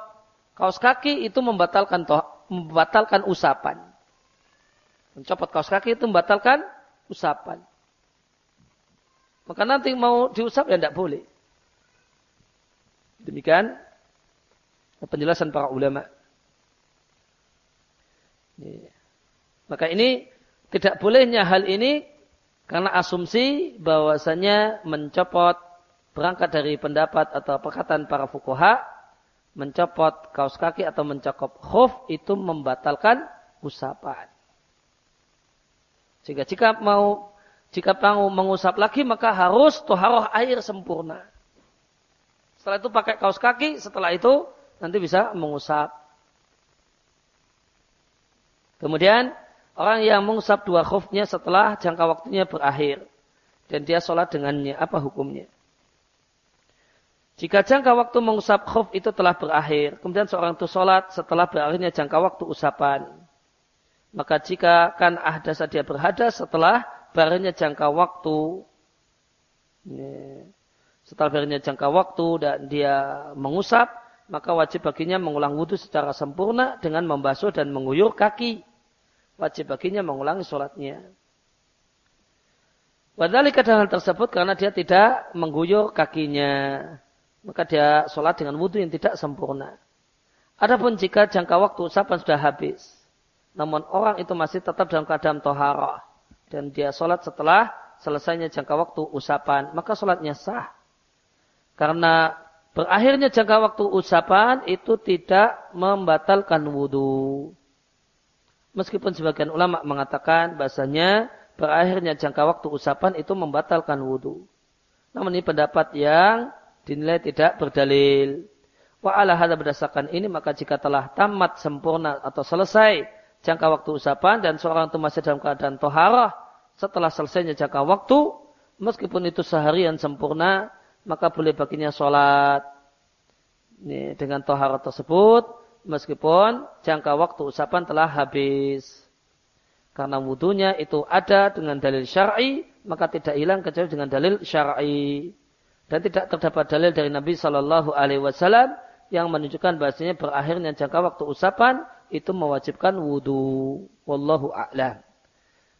kaos kaki itu membatalkan toh, membatalkan usapan. Mencopot kaos kaki itu membatalkan usapan. Maka nanti mau diusap ya tidak boleh. Demikian penjelasan para ulama. Maka ini tidak bolehnya hal ini karena asumsi bahwasanya mencopot berangkat dari pendapat atau perkataan para fukoha, mencopot kaos kaki atau mencokop khuf itu membatalkan usapan. Sehingga jika mau jika mau mengusap lagi maka harus toharoh air sempurna. Setelah itu pakai kaos kaki, setelah itu nanti bisa mengusap. Kemudian orang yang mengusap dua khufnya setelah jangka waktunya berakhir. Dan dia sholat dengannya, apa hukumnya? Jika jangka waktu mengusap khuf itu telah berakhir, kemudian seorang itu sholat setelah berakhirnya jangka waktu usapan. Maka jika kan ahdas dia berhadas setelah berakhirnya jangka waktu, setelah berakhirnya jangka waktu dan dia mengusap, maka wajib baginya mengulang wudhu secara sempurna dengan membasuh dan menguyur kaki. Wajib baginya mengulangi sholatnya. Wadhalika hal tersebut karena dia tidak mengguyur kakinya maka dia sholat dengan wudhu yang tidak sempurna. Adapun jika jangka waktu usapan sudah habis, namun orang itu masih tetap dalam keadaan toharah, dan dia sholat setelah selesainya jangka waktu usapan, maka sholatnya sah. Karena berakhirnya jangka waktu usapan itu tidak membatalkan wudhu. Meskipun sebagian ulama mengatakan bahasanya berakhirnya jangka waktu usapan itu membatalkan wudhu. Namun ini pendapat yang dinilai tidak berdalil. Wa ala hadha berdasarkan ini maka jika telah tamat sempurna atau selesai jangka waktu usapan dan seorang itu masih dalam keadaan toharah setelah selesainya jangka waktu meskipun itu seharian sempurna maka boleh baginya sholat ini, dengan toharah tersebut meskipun jangka waktu usapan telah habis. Karena wudhunya itu ada dengan dalil syar'i, maka tidak hilang kecuali dengan dalil syar'i. Dan tidak terdapat dalil dari Nabi Shallallahu Alaihi Wasallam yang menunjukkan bahasanya berakhirnya jangka waktu usapan itu mewajibkan wudhu. Wallahu a'lam.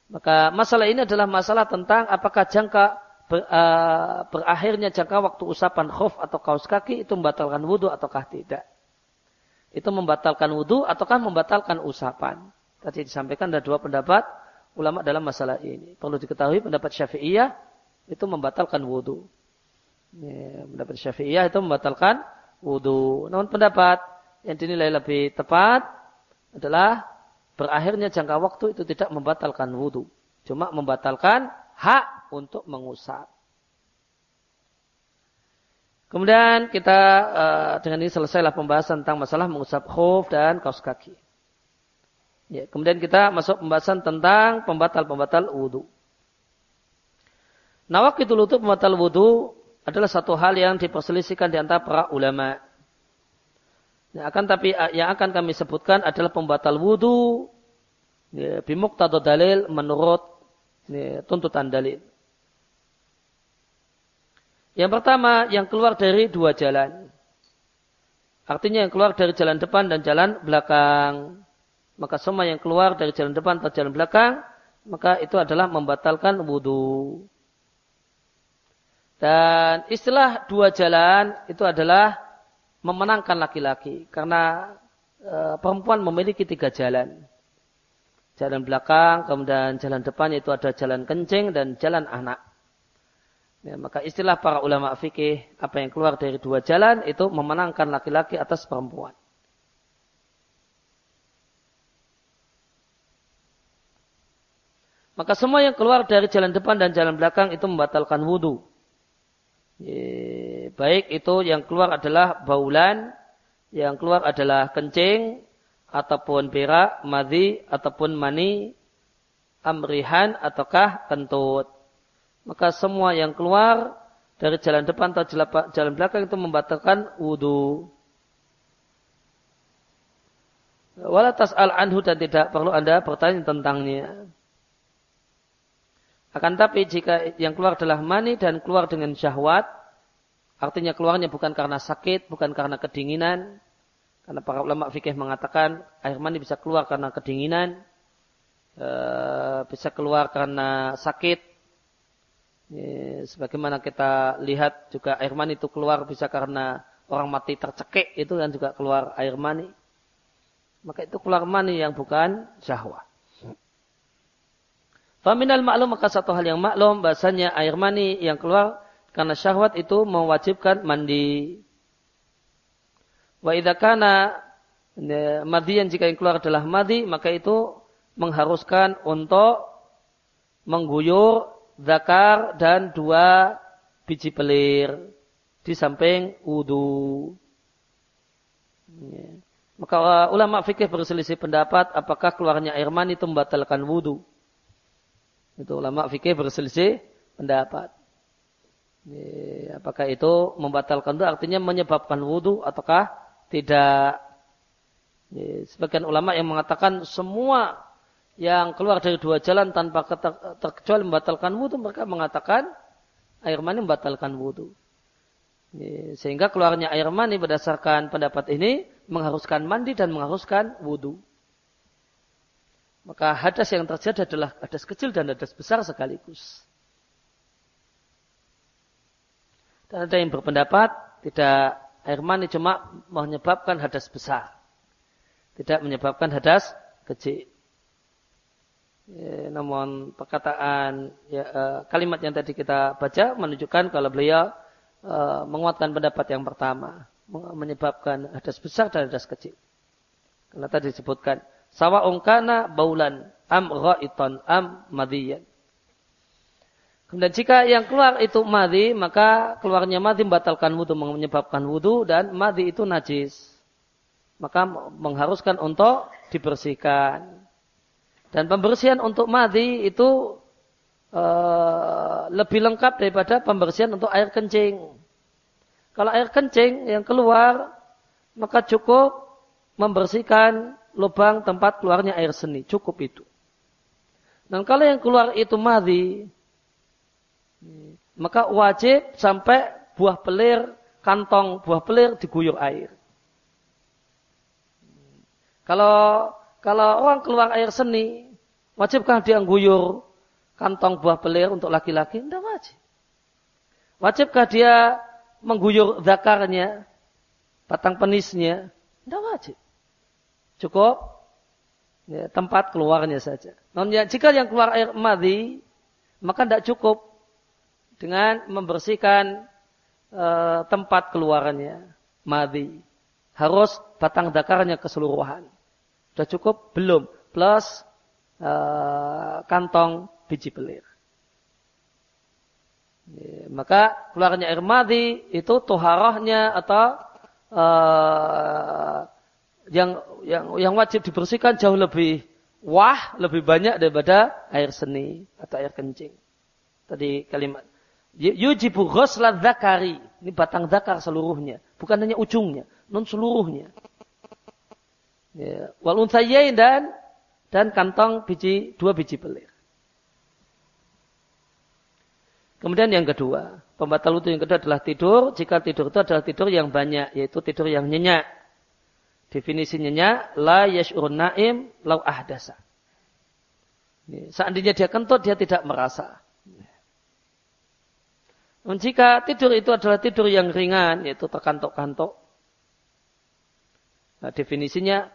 Maka masalah ini adalah masalah tentang apakah jangka ber, uh, berakhirnya jangka waktu usapan khuf atau kaos kaki itu membatalkan wudhu ataukah tidak. Itu membatalkan wudhu ataukah membatalkan usapan. Tadi disampaikan ada dua pendapat ulama dalam masalah ini. Perlu diketahui pendapat syafi'iyah itu membatalkan wudhu. Ya, pendapat Syafi'iyah itu membatalkan wudhu. Namun pendapat yang dinilai lebih tepat adalah berakhirnya jangka waktu itu tidak membatalkan wudhu. Cuma membatalkan hak untuk mengusap. Kemudian kita uh, dengan ini selesailah pembahasan tentang masalah mengusap khuf dan kaos kaki. Ya, kemudian kita masuk pembahasan tentang pembatal-pembatal wudhu. itu lutut pembatal wudhu adalah satu hal yang diperselisihkan di antara para ulama. Ya, akan tapi yang akan kami sebutkan adalah pembatal wudhu ya, bimuktadu dalil menurut ya, tuntutan dalil. Yang pertama, yang keluar dari dua jalan. Artinya yang keluar dari jalan depan dan jalan belakang. Maka semua yang keluar dari jalan depan atau jalan belakang, maka itu adalah membatalkan wudhu. Dan istilah dua jalan itu adalah memenangkan laki-laki. Karena e, perempuan memiliki tiga jalan. Jalan belakang, kemudian jalan depan itu ada jalan kencing dan jalan anak. Ya, maka istilah para ulama fikih apa yang keluar dari dua jalan itu memenangkan laki-laki atas perempuan. Maka semua yang keluar dari jalan depan dan jalan belakang itu membatalkan wudhu. Ya, baik itu yang keluar adalah baulan, yang keluar adalah kencing, ataupun berak, madhi, ataupun mani, amrihan, ataukah kentut maka semua yang keluar dari jalan depan atau jalan belakang itu membatalkan wudhu. Walatas al anhu dan tidak perlu anda bertanya tentangnya. Akan tapi jika yang keluar adalah mani dan keluar dengan syahwat, artinya keluarnya bukan karena sakit, bukan karena kedinginan, karena para ulama fikih mengatakan air mani bisa keluar karena kedinginan, eh, bisa keluar karena sakit, Ya, sebagaimana kita lihat juga air mani itu keluar bisa karena orang mati tercekik itu kan juga keluar air mani. Maka itu keluar mani yang bukan syahwat. Faminal maklum maka satu hal yang maklum bahasanya air mani yang keluar karena syahwat itu mewajibkan mandi. Wa idza kana ya, madian jika yang keluar adalah madi maka itu mengharuskan untuk mengguyur zakar dan dua biji pelir di samping wudhu. Ya. Maka uh, ulama fikih berselisih pendapat apakah keluarnya air mani itu membatalkan wudhu. Itu ulama fikih berselisih pendapat. Ya, apakah itu membatalkan itu artinya menyebabkan wudhu ataukah tidak. Ya, sebagian ulama yang mengatakan semua yang keluar dari dua jalan tanpa terkecuali membatalkan wudhu, mereka mengatakan air mani membatalkan wudhu. Sehingga keluarnya air mani berdasarkan pendapat ini mengharuskan mandi dan mengharuskan wudhu. Maka hadas yang terjadi adalah hadas kecil dan hadas besar sekaligus. Dan ada yang berpendapat tidak air mani cuma menyebabkan hadas besar. Tidak menyebabkan hadas kecil. Ya, namun perkataan ya, uh, kalimat yang tadi kita baca menunjukkan kalau beliau uh, menguatkan pendapat yang pertama menyebabkan hadas besar dan hadas kecil. Karena tadi disebutkan sawa ungkana baulan am ra'itan am madiyan. Kemudian jika yang keluar itu madi, maka keluarnya madi membatalkan wudhu, menyebabkan wudhu, dan madi itu najis. Maka mengharuskan untuk dibersihkan. Dan pembersihan untuk madi itu uh, lebih lengkap daripada pembersihan untuk air kencing. Kalau air kencing yang keluar, maka cukup membersihkan lubang tempat keluarnya air seni. Cukup itu. Dan kalau yang keluar itu madi, maka wajib sampai buah pelir, kantong buah pelir diguyur air. Kalau kalau orang keluar air seni, wajibkah dia guyur kantong buah pelir untuk laki-laki? Tidak wajib. Wajibkah dia mengguyur zakarnya, batang penisnya? Tidak wajib. Cukup ya, tempat keluarnya saja. Namun ya, jika yang keluar air madi, maka tidak cukup dengan membersihkan uh, tempat keluarnya. madhi. Harus batang dakarnya keseluruhan. Sudah cukup? Belum. Plus uh, kantong biji belir. Ya, maka keluarnya air madi itu tuharahnya atau uh, yang yang yang wajib dibersihkan jauh lebih wah, lebih banyak daripada air seni atau air kencing. Tadi kalimat yujibu ghusla zakari. Ini batang zakar seluruhnya, bukan hanya ujungnya, non seluruhnya. Ya, wal dan dan kantong biji dua biji belir. Kemudian yang kedua, pembatal wudhu yang kedua adalah tidur. Jika tidur itu adalah tidur yang banyak, yaitu tidur yang nyenyak. Definisi nyenyak, la yash'ur naim lau ahdasa. Seandainya dia kentut, dia tidak merasa. Dan jika tidur itu adalah tidur yang ringan, yaitu terkantuk-kantuk. Nah, definisinya,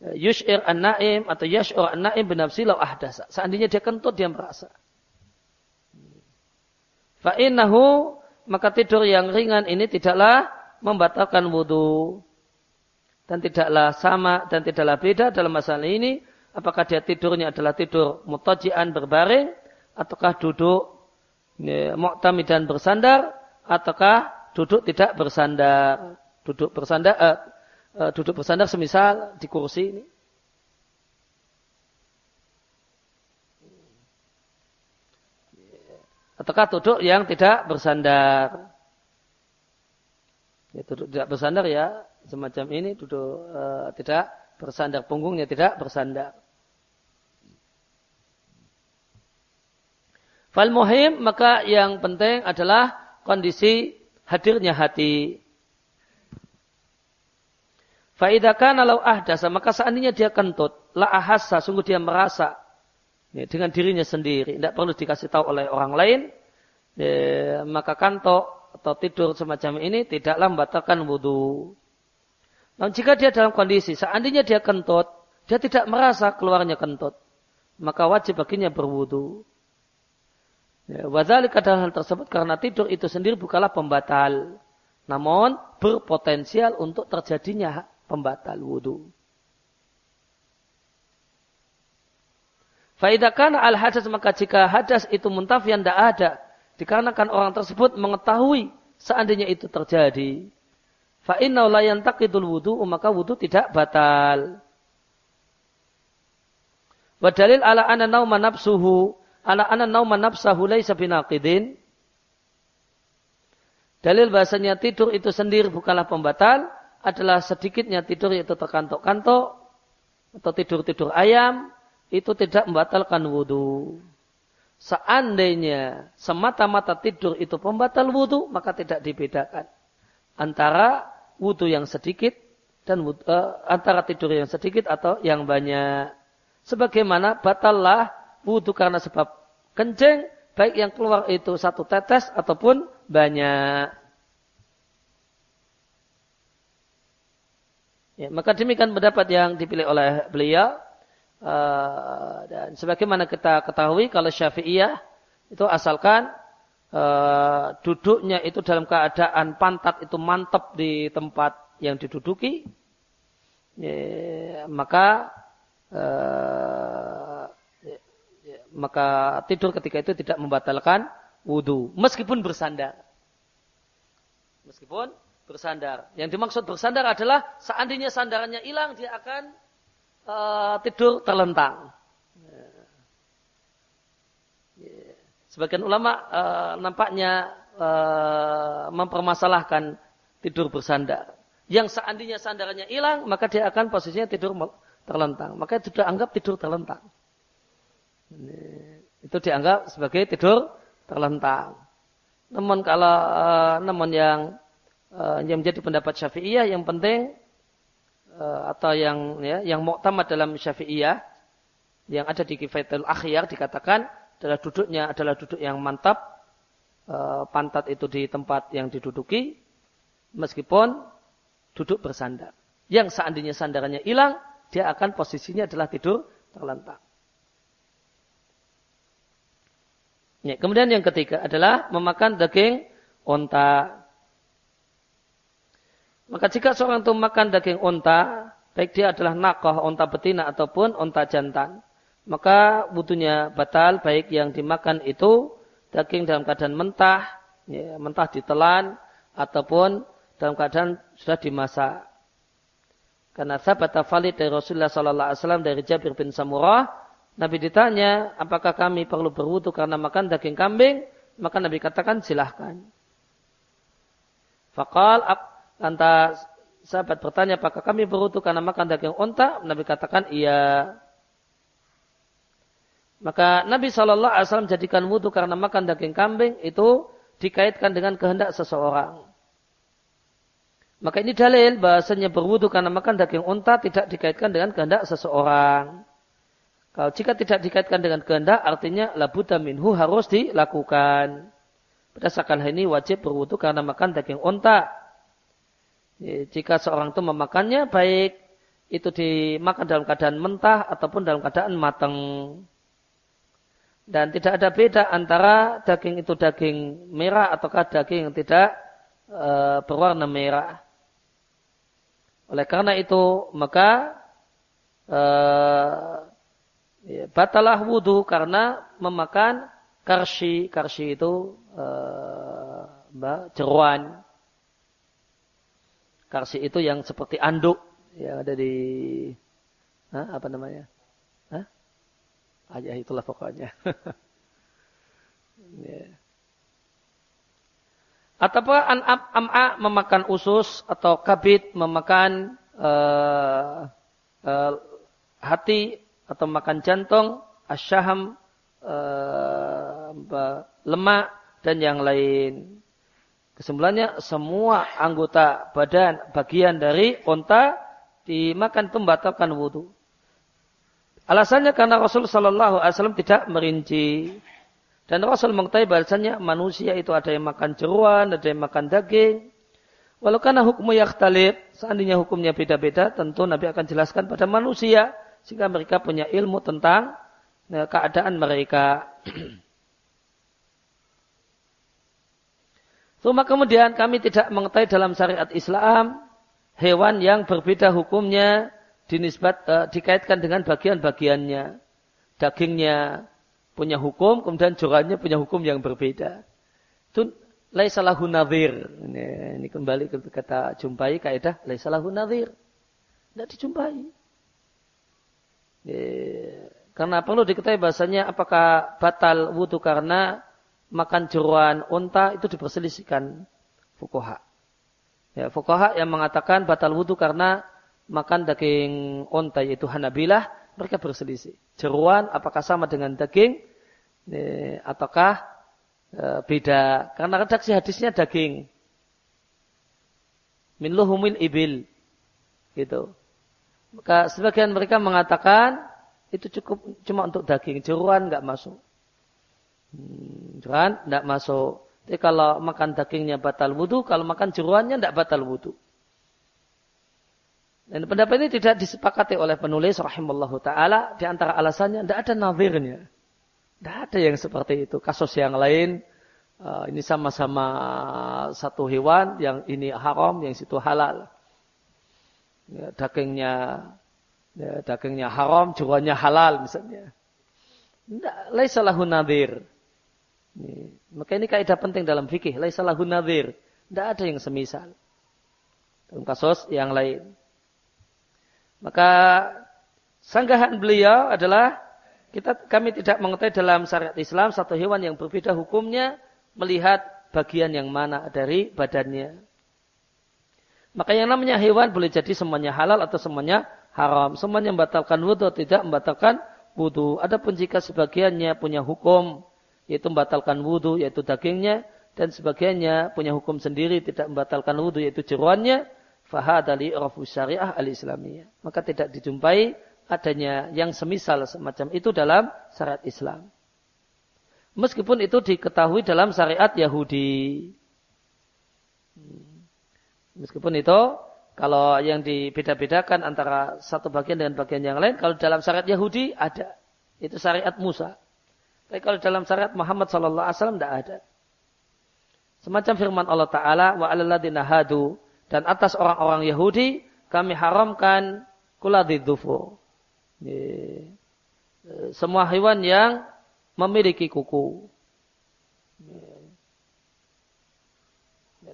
yush'ir an-naim atau yash'ur an-naim binafsi lau ahdasa. Seandainya dia kentut, dia merasa. Fa'innahu maka tidur yang ringan ini tidaklah membatalkan wudhu. Dan tidaklah sama dan tidaklah beda dalam masalah ini. Apakah dia tidurnya adalah tidur mutajian berbaring. Ataukah duduk ya, mu'tamidan bersandar. Ataukah duduk tidak bersandar. Duduk bersandar, uh, uh, duduk bersandar semisal di kursi ini. ataukah duduk yang tidak bersandar. Ya, duduk tidak bersandar ya semacam ini duduk uh, tidak bersandar punggungnya tidak bersandar. Fal muhim maka yang penting adalah kondisi hadirnya hati. Faidakan kalau ahdasa maka seandainya dia kentut, la ahassa sungguh dia merasa ya, dengan dirinya sendiri, tidak perlu dikasih tahu oleh orang lain, ya, maka kantok atau tidur semacam ini tidaklah membatalkan wudhu. Namun jika dia dalam kondisi, seandainya dia kentut, dia tidak merasa keluarnya kentut, maka wajib baginya berwudhu. Ya, adalah hal tersebut karena tidur itu sendiri bukanlah pembatal. Namun berpotensial untuk terjadinya pembatal wudhu. Faidakan al hadas maka jika hadas itu muntafian tidak ada. Dikarenakan orang tersebut mengetahui seandainya itu terjadi. Fa inna la yantaqidul wudu maka wudu tidak batal. Wa dalil ala anna nauma nafsuhu ala anna nauma nafsahu laisa binaqidin. Dalil bahasanya tidur itu sendiri bukanlah pembatal adalah sedikitnya tidur yaitu terkantuk-kantuk atau tidur-tidur ayam itu tidak membatalkan wudhu. Seandainya semata-mata tidur itu pembatal wudhu, maka tidak dibedakan antara wudhu yang sedikit dan wudhu, uh, antara tidur yang sedikit atau yang banyak. Sebagaimana batallah wudhu karena sebab kencing, baik yang keluar itu satu tetes ataupun banyak. Ya, maka demikian pendapat yang dipilih oleh beliau Eh, dan sebagaimana kita ketahui kalau Syafi'iyah itu asalkan uh, duduknya itu dalam keadaan pantat itu mantap di tempat yang diduduki, ya, maka uh, maka tidur ketika itu tidak membatalkan wudhu meskipun bersandar. Meskipun bersandar. Yang dimaksud bersandar adalah seandainya sandarannya hilang dia akan uh, tidur terlentang. Ya. Sebagian ulama uh, nampaknya uh, mempermasalahkan tidur bersandar. Yang seandainya sandarannya hilang, maka dia akan posisinya tidur terlentang. Maka itu dianggap tidur terlentang. Itu dianggap sebagai tidur terlentang. Namun kalau uh, namun yang uh, yang menjadi pendapat Syafi'iyah yang penting Eh, atau yang ya, yang muktamad dalam Syafi'iyah yang ada di Kifayatul Akhyar dikatakan adalah duduknya adalah duduk yang mantap e, pantat itu di tempat yang diduduki meskipun duduk bersandar. Yang seandainya sandarannya hilang, dia akan posisinya adalah tidur terlentang. Ya, kemudian yang ketiga adalah memakan daging onta. Maka jika seorang itu makan daging unta, baik dia adalah nakoh, unta betina ataupun unta jantan, maka butuhnya batal baik yang dimakan itu daging dalam keadaan mentah, ya, mentah ditelan, ataupun dalam keadaan sudah dimasak. Karena sahabat valid dari Rasulullah Wasallam dari Jabir bin Samurah, Nabi ditanya, apakah kami perlu berwudu karena makan daging kambing? Maka Nabi katakan silahkan. Fakal lantas sahabat bertanya apakah kami berwudu karena makan daging unta? Nabi katakan iya. Maka Nabi Shallallahu Alaihi Wasallam jadikan wudhu karena makan daging kambing itu dikaitkan dengan kehendak seseorang. Maka ini dalil bahasanya berwudhu karena makan daging unta tidak dikaitkan dengan kehendak seseorang. Kalau jika tidak dikaitkan dengan kehendak, artinya labuda minhu harus dilakukan. Berdasarkan hal ini wajib berwudhu karena makan daging unta. Jika seorang itu memakannya, baik itu dimakan dalam keadaan mentah ataupun dalam keadaan matang. Dan tidak ada beda antara daging itu daging merah ataukah daging yang tidak e, berwarna merah. Oleh karena itu maka e, batalah wudhu karena memakan karshi. Karshi itu e, jeruan. Karshi itu yang seperti anduk yang ada di apa namanya? aja itulah pokoknya. yeah. Ataupun an am'a memakan usus atau kabit memakan uh, uh, hati atau makan jantung, asyaham, uh, lemak dan yang lain. Kesimpulannya semua anggota badan bagian dari onta dimakan itu membatalkan wudhu. Alasannya karena Rasul Shallallahu Alaihi Wasallam tidak merinci. Dan Rasul mengetahui bahasanya manusia itu ada yang makan jeruan, ada yang makan daging. Walau karena hukumnya yakhtalib, seandainya hukumnya beda-beda, tentu Nabi akan jelaskan pada manusia. Sehingga mereka punya ilmu tentang ya, keadaan mereka. Cuma kemudian kami tidak mengetahui dalam syariat Islam hewan yang berbeda hukumnya dinisbat uh, dikaitkan dengan bagian-bagiannya. Dagingnya punya hukum, kemudian jorannya punya hukum yang berbeda. Itu laisalahu nadhir. Ini, ini kembali ke kata jumpai kaidah laisalahu nadhir. Tidak dijumpai. Ya, karena perlu diketahui bahasanya apakah batal wudhu karena makan jeruan unta itu diperselisihkan fukoha. Ya, fukoha yang mengatakan batal wudhu karena makan daging onta yaitu Hanabilah, mereka berselisih. Jeruan apakah sama dengan daging e, ataukah e, beda? Karena redaksi hadisnya daging. Min luhumil ibil. Gitu. Maka sebagian mereka mengatakan itu cukup cuma untuk daging. Jeruan nggak masuk. Hmm, jeruan nggak masuk. Jadi kalau makan dagingnya batal wudhu, kalau makan jeruannya tidak batal wudhu. Dan pendapat ini tidak disepakati oleh penulis rahimallahu taala di antara alasannya tidak ada nazirnya. Tidak ada yang seperti itu. Kasus yang lain uh, ini sama-sama satu hewan yang ini haram, yang situ halal. Ya, dagingnya ya, dagingnya haram, jualnya halal misalnya. Tidak, laisalahu nazir. Maka ini kaidah penting dalam fikih, laisalahu nazir. Tidak ada yang semisal. Dalam kasus yang lain. Maka sanggahan beliau adalah kita kami tidak mengetahui dalam syariat Islam satu hewan yang berbeda hukumnya melihat bagian yang mana dari badannya. Maka yang namanya hewan boleh jadi semuanya halal atau semuanya haram. Semuanya membatalkan wudhu tidak membatalkan wudhu. Adapun jika sebagiannya punya hukum yaitu membatalkan wudhu yaitu dagingnya dan sebagiannya punya hukum sendiri tidak membatalkan wudhu yaitu jeruannya fahadali rafu syariah al-islamiyah. Maka tidak dijumpai adanya yang semisal semacam itu dalam syariat Islam. Meskipun itu diketahui dalam syariat Yahudi. Meskipun itu kalau yang dibeda-bedakan antara satu bagian dengan bagian yang lain, kalau dalam syariat Yahudi ada. Itu syariat Musa. Tapi kalau dalam syariat Muhammad sallallahu alaihi wasallam tidak ada. Semacam firman Allah taala wa alladina hadu dan atas orang-orang Yahudi kami haramkan kuladid dufur. Semua hewan yang memiliki kuku.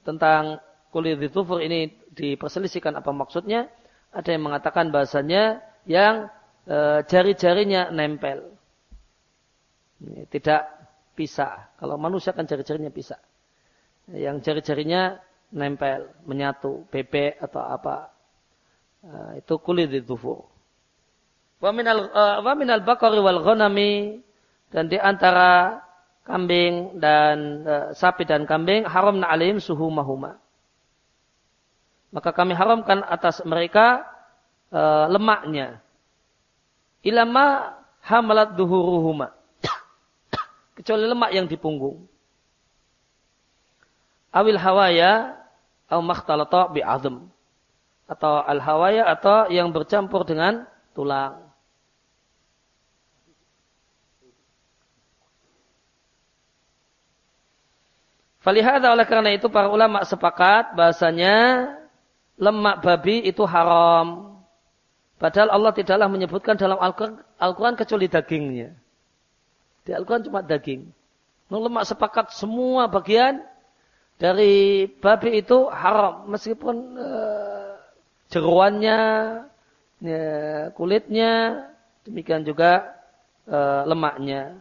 Tentang kulit dufur ini diperselisihkan apa maksudnya. Ada yang mengatakan bahasanya yang e, jari-jarinya nempel. Tidak pisah. Kalau manusia kan jari-jarinya pisah. Yang jari-jarinya nempel, menyatu, bebek atau apa. Uh, itu kulit dufur. Wa minal uh, wa minal bakari wal ghanami dan di antara kambing dan uh, sapi dan kambing haram alim suhu mahuma. Maka kami haramkan atas mereka lemaknya. Ilama hamalat duhuruhuma. Kecuali lemak yang di punggung. Awil hawaya au makhtalata bi'azm. Atau al hawaya atau yang bercampur dengan tulang. Falihada oleh karena itu para ulama sepakat bahasanya lemak babi itu haram. Padahal Allah tidaklah menyebutkan dalam Al-Quran kecuali dagingnya. Di Al-Quran cuma daging. Lemak sepakat semua bagian dari babi itu haram. Meskipun uh, jeruannya, ya, kulitnya, demikian juga uh, lemaknya.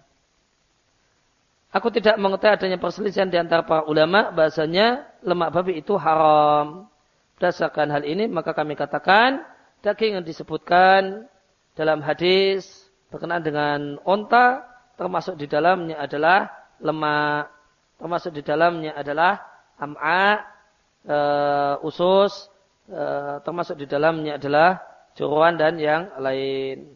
Aku tidak mengetahui adanya perselisihan di antara para ulama bahasanya lemak babi itu haram. Berdasarkan hal ini maka kami katakan daging yang disebutkan dalam hadis berkenaan dengan onta termasuk di dalamnya adalah lemak, termasuk di dalamnya adalah am'a, e, usus, e, termasuk di dalamnya adalah jeruan dan yang lain.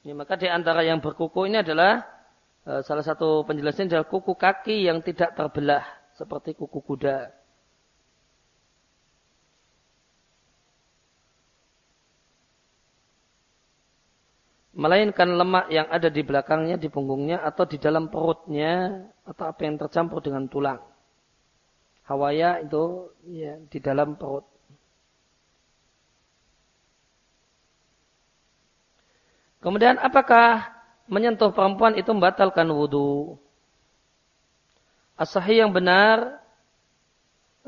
Ya, maka di antara yang berkuku ini adalah e, salah satu penjelasan adalah kuku kaki yang tidak terbelah seperti kuku kuda. Melainkan lemak yang ada di belakangnya, di punggungnya, atau di dalam perutnya, atau apa yang tercampur dengan tulang. Hawaya itu ya, di dalam perut. Kemudian apakah menyentuh perempuan itu membatalkan wudhu? Asahi yang benar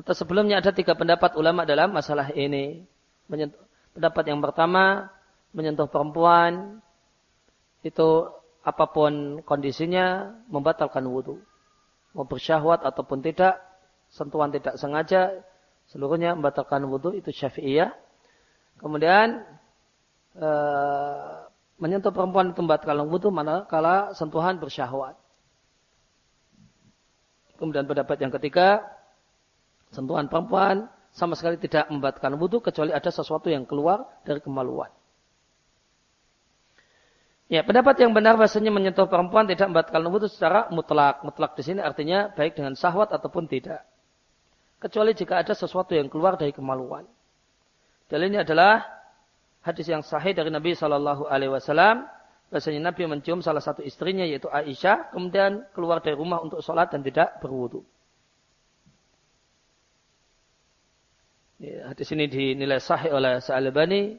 atau sebelumnya ada tiga pendapat ulama dalam masalah ini. Pendapat yang pertama menyentuh perempuan itu apa pun kondisinya membatalkan wudhu. Mau bersyahwat ataupun tidak, sentuhan tidak sengaja, seluruhnya membatalkan wudhu itu syafi'iyah. Kemudian eh, menyentuh perempuan itu membatalkan wudhu manakala sentuhan bersyahwat. Kemudian pendapat yang ketiga, sentuhan perempuan sama sekali tidak membatalkan wudhu kecuali ada sesuatu yang keluar dari kemaluan. Ya, pendapat yang benar bahasanya menyentuh perempuan tidak membatalkan wudhu secara mutlak. Mutlak di sini artinya baik dengan syahwat ataupun tidak. Kecuali jika ada sesuatu yang keluar dari kemaluan. Dalilnya adalah hadis yang sahih dari Nabi Shallallahu Alaihi Wasallam bahasanya Nabi mencium salah satu istrinya yaitu Aisyah kemudian keluar dari rumah untuk sholat dan tidak berwudu. Ya, hadis ini dinilai sahih oleh Sa'alibani,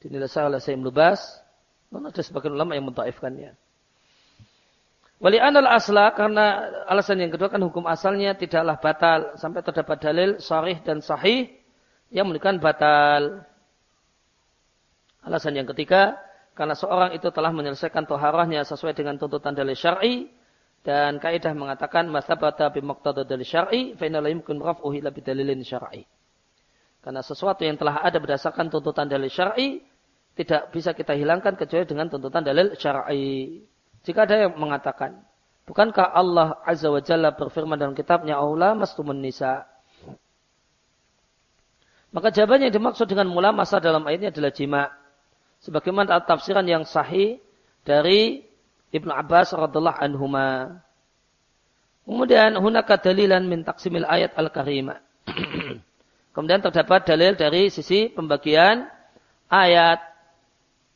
dinilai sahih oleh Sayyid Lubas, dan ada sebagian ulama yang mentaifkannya. Wali anal asla karena alasan yang kedua kan hukum asalnya tidaklah batal sampai terdapat dalil sahih dan sahih yang menunjukkan batal. Alasan yang ketiga, karena seorang itu telah menyelesaikan toharahnya sesuai dengan tuntutan dalil syar'i dan kaidah mengatakan masabata bi maqtada dalil syar'i fa inna la yumkin dalilin syar'i. Karena sesuatu yang telah ada berdasarkan tuntutan dalil syar'i tidak bisa kita hilangkan kecuali dengan tuntutan dalil syar'i. Jika ada yang mengatakan, bukankah Allah Azza wa Jalla berfirman dalam kitabnya Allah mastumun nisa? Maka jawabannya yang dimaksud dengan mula masa dalam ayat ini adalah jima' sebagaimana tafsiran yang sahih dari Ibnu Abbas radhiallahu anhuma. Kemudian hunaka dalilan min taksimil ayat al-karimah. Kemudian terdapat dalil dari sisi pembagian ayat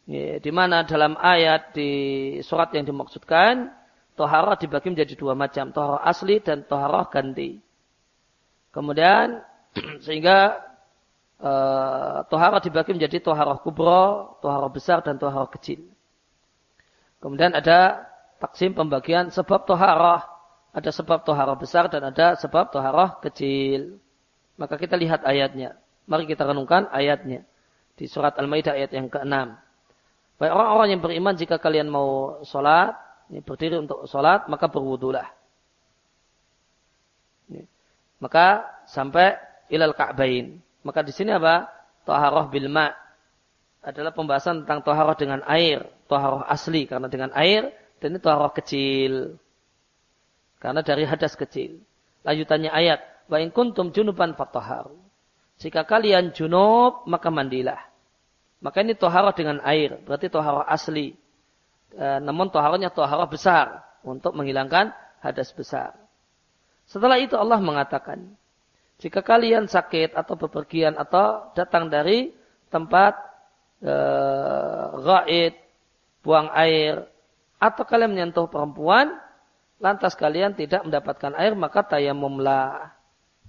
ya, di mana dalam ayat di surat yang dimaksudkan toharoh dibagi menjadi dua macam. Toharoh asli dan toharoh ganti. Kemudian sehingga e, toharoh dibagi menjadi toharoh kubro, toharoh besar dan toharoh kecil. Kemudian ada taksim pembagian sebab toharoh. Ada sebab toharoh besar dan ada sebab toharoh kecil. Maka kita lihat ayatnya. Mari kita renungkan ayatnya. Di surat Al-Maidah ayat yang ke-6. Baik orang-orang yang beriman jika kalian mau sholat, ini berdiri untuk sholat, maka berwudulah. Maka sampai ilal ka'bain. Maka di sini apa? Toharoh bil ma' adalah pembahasan tentang toharoh dengan air. Toharoh asli karena dengan air dan ini toharoh kecil. Karena dari hadas kecil. Lanjutannya ayat. Wa in kuntum junuban fatoharu. Jika kalian junub, maka mandilah. Maka ini toharoh dengan air. Berarti toharoh asli. E, namun toharohnya toharoh besar. Untuk menghilangkan hadas besar. Setelah itu Allah mengatakan. Jika kalian sakit atau bepergian atau datang dari tempat e, gaid, buang air, atau kalian menyentuh perempuan, lantas kalian tidak mendapatkan air, maka tayamumlah.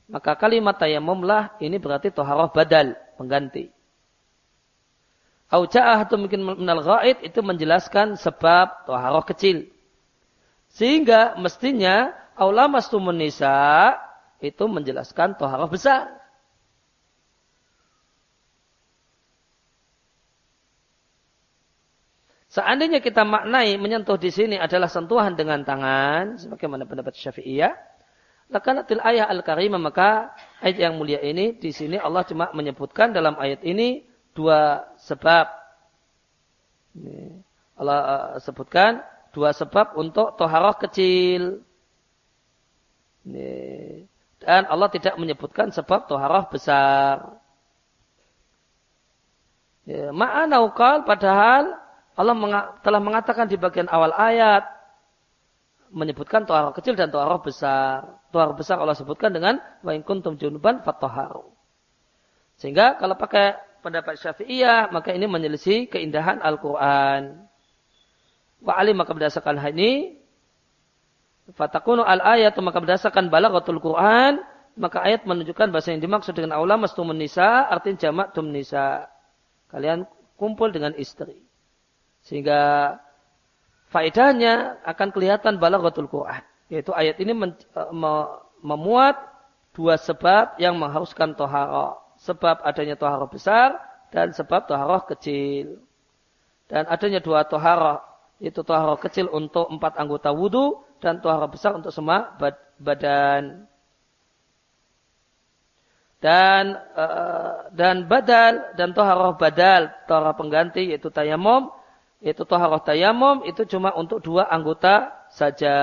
Maka kalimat tayamumlah ini berarti toharoh badal, pengganti. Auja'ah atau mungkin menal ghaid itu menjelaskan sebab toharoh kecil. Sehingga mestinya aulamastumun nisa itu menjelaskan toharoh besar. Seandainya kita maknai menyentuh di sini adalah sentuhan dengan tangan, sebagaimana pendapat Syafi'iyah, Lakanatil ayah al-karimah maka ayat yang mulia ini di sini Allah cuma menyebutkan dalam ayat ini dua sebab. Allah uh, sebutkan dua sebab untuk toharoh kecil. Dan Allah tidak menyebutkan sebab toharoh besar. Ya, Ma'ana padahal Allah telah mengatakan di bagian awal ayat menyebutkan toharoh kecil dan toharoh besar. Toharoh besar Allah sebutkan dengan wa junuban fattoharu. Sehingga kalau pakai pendapat syafi'iyah, maka ini menyelisih keindahan Al-Quran. Wa alim maka berdasarkan hal ini, fatakunu al-ayat maka berdasarkan balaghatul Quran, maka ayat menunjukkan bahasa yang dimaksud dengan aula mastumun nisa, artinya jamak tum nisa. Kalian kumpul dengan istri. Sehingga faedahnya akan kelihatan balaghatul Quran. Yaitu ayat ini e, memuat dua sebab yang mengharuskan toharo. Sebab adanya toharo besar dan sebab toharo kecil. Dan adanya dua toharo. Yaitu toharo kecil untuk empat anggota wudhu dan toharo besar untuk semua badan. Dan uh, dan badal dan toharo badal, toharo pengganti yaitu tayamum yaitu toharoh tayamum itu cuma untuk dua anggota saja.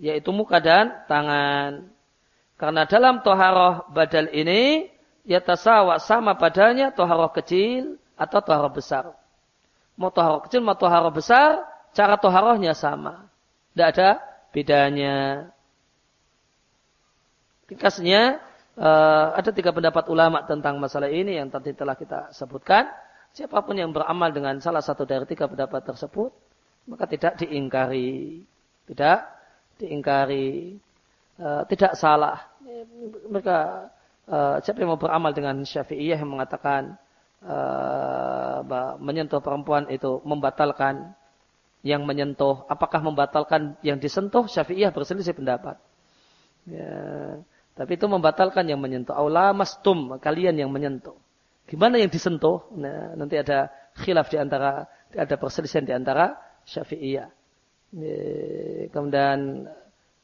Yaitu muka dan tangan. Karena dalam toharoh badal ini, ya tasawa sama padanya toharoh kecil atau toharoh besar. Mau toharoh kecil, mau toharoh besar, cara toharohnya sama. Tidak ada bedanya. Ringkasnya, eh, ada tiga pendapat ulama tentang masalah ini yang tadi telah kita sebutkan. Siapa pun yang beramal dengan salah satu dari tiga pendapat tersebut, maka tidak diingkari. Tidak diingkari. E, tidak salah. Mereka e, siapa yang mau beramal dengan syafi'iyah yang mengatakan e, menyentuh perempuan itu membatalkan yang menyentuh. Apakah membatalkan yang disentuh? Syafi'iyah berselisih pendapat. Ya, tapi itu membatalkan yang menyentuh. Allah mastum, kalian yang menyentuh. Gimana yang disentuh? Nah, nanti ada khilaf di antara ada perselisihan di antara Syafi'iyah. Kemudian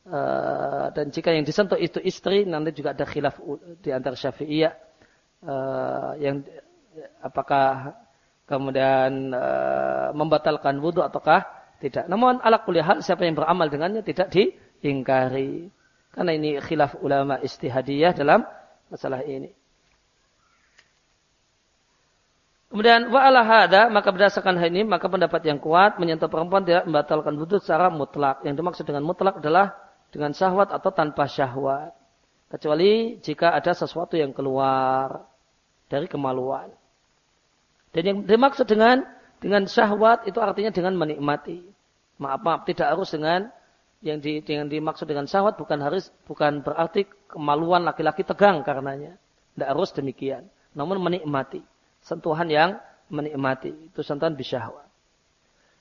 uh, dan jika yang disentuh itu istri, nanti juga ada khilaf di antara Syafi'iyah uh, yang apakah kemudian uh, membatalkan wudhu ataukah tidak. Namun ala hal siapa yang beramal dengannya tidak diingkari. Karena ini khilaf ulama istihadiyah dalam masalah ini. Kemudian wa'ala hada, maka berdasarkan hal ini, maka pendapat yang kuat menyentuh perempuan tidak membatalkan wudhu secara mutlak. Yang dimaksud dengan mutlak adalah dengan syahwat atau tanpa syahwat. Kecuali jika ada sesuatu yang keluar dari kemaluan. Dan yang dimaksud dengan dengan syahwat itu artinya dengan menikmati. Maaf maaf tidak harus dengan yang di, yang dimaksud dengan syahwat bukan harus bukan berarti kemaluan laki-laki tegang karenanya. Tidak harus demikian. Namun menikmati. Sentuhan yang menikmati. Itu sentuhan bisyahwat.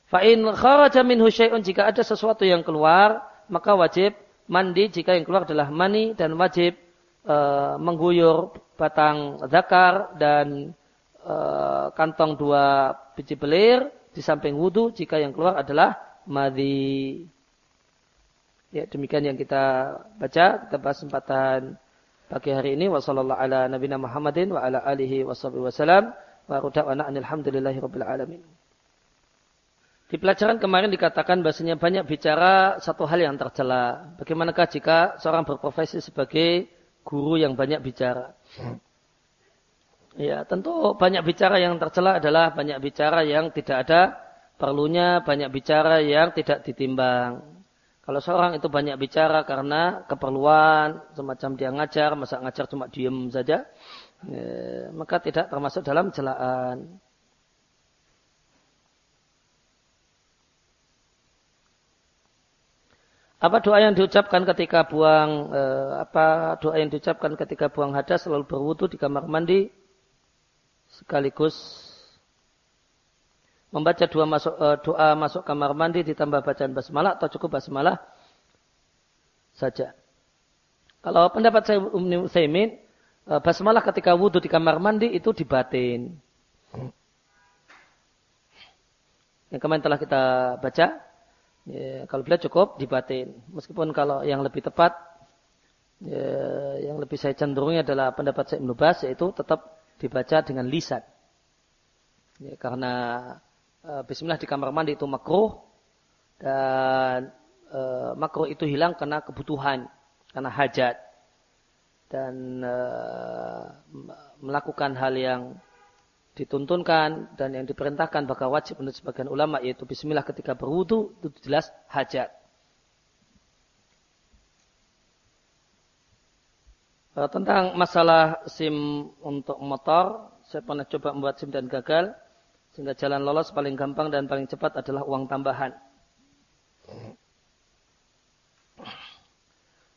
Fa'in kharaja minhu jika ada sesuatu yang keluar, maka wajib mandi jika yang keluar adalah mani dan wajib e, mengguyur batang zakar dan e, kantong dua biji belir di samping wudhu jika yang keluar adalah madhi. Ya, demikian yang kita baca, kita bahas kesempatan pagi hari ini. Wassallallahu ala nabiyina Muhammadin wa. Di pelajaran kemarin dikatakan bahasanya banyak bicara satu hal yang tercela. Bagaimanakah jika seorang berprofesi sebagai guru yang banyak bicara? Ya, tentu banyak bicara yang tercela adalah banyak bicara yang tidak ada perlunya, banyak bicara yang tidak ditimbang. Kalau seorang itu banyak bicara karena keperluan, semacam dia ngajar, masa ngajar cuma diem saja, ya, maka tidak termasuk dalam celaan. Apa doa yang diucapkan ketika buang eh, apa doa yang diucapkan ketika buang hadas selalu berwudu di kamar mandi sekaligus membaca dua masuk, uh, doa masuk kamar mandi ditambah bacaan basmalah atau cukup basmalah saja. Kalau pendapat saya Umni Utsaimin, uh, basmalah ketika wudhu di kamar mandi itu dibatin. Yang kemarin telah kita baca, ya, kalau bila cukup dibatin. Meskipun kalau yang lebih tepat, ya, yang lebih saya cenderungnya adalah pendapat saya Ibnu yaitu tetap dibaca dengan lisan. Ya, karena Eh, bismillah di kamar mandi itu makruh dan e, makruh itu hilang karena kebutuhan, karena hajat dan e, melakukan hal yang dituntunkan dan yang diperintahkan bahkan wajib menurut sebagian ulama yaitu bismillah ketika berwudu itu jelas hajat. Tentang masalah SIM untuk motor, saya pernah coba membuat SIM dan gagal. Sehingga jalan lolos paling gampang dan paling cepat adalah uang tambahan.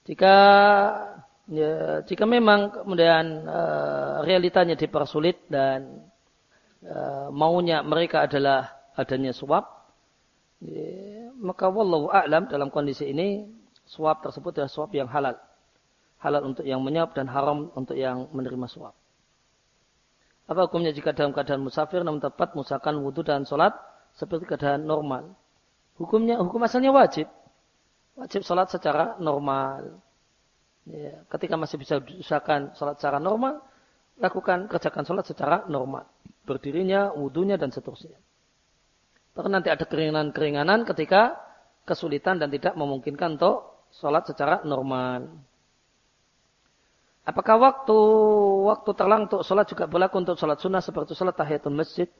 Jika ya, jika memang kemudian uh, realitanya dipersulit dan maunya mereka adalah adanya suap, ya, maka wallahu a'lam dalam kondisi ini suap tersebut adalah suap yang halal. Halal untuk yang menyuap dan haram untuk yang menerima suap. Apa hukumnya jika dalam keadaan musafir namun tepat musakan wudhu dan sholat seperti keadaan normal? Hukumnya, hukum asalnya wajib. Wajib sholat secara normal. Ya, ketika masih bisa usahakan sholat secara normal, lakukan kerjakan sholat secara normal. Berdirinya, wudhunya dan seterusnya. Bahkan nanti ada keringanan-keringanan ketika kesulitan dan tidak memungkinkan untuk sholat secara normal. Apakah waktu waktu terlang untuk sholat juga berlaku untuk sholat sunnah seperti sholat tahiyatul masjid?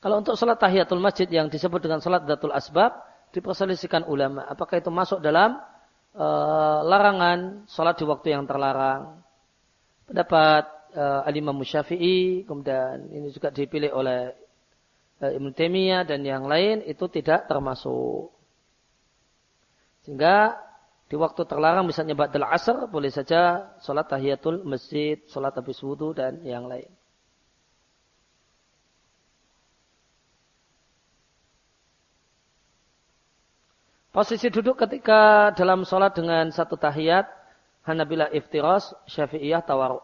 Kalau untuk sholat tahiyatul masjid yang disebut dengan sholat datul asbab, diperselisihkan ulama. Apakah itu masuk dalam uh, larangan sholat di waktu yang terlarang? Pendapat uh, Al-Imam Syafi'i, kemudian ini juga dipilih oleh uh, Ibn Taimiyah dan yang lain, itu tidak termasuk. Sehingga di waktu terlarang misalnya ba'dal asar boleh saja sholat tahiyatul masjid, sholat habis wudhu dan yang lain. Posisi duduk ketika dalam sholat dengan satu tahiyat, Hanabila iftiras, Syafi'iyah tawaruk.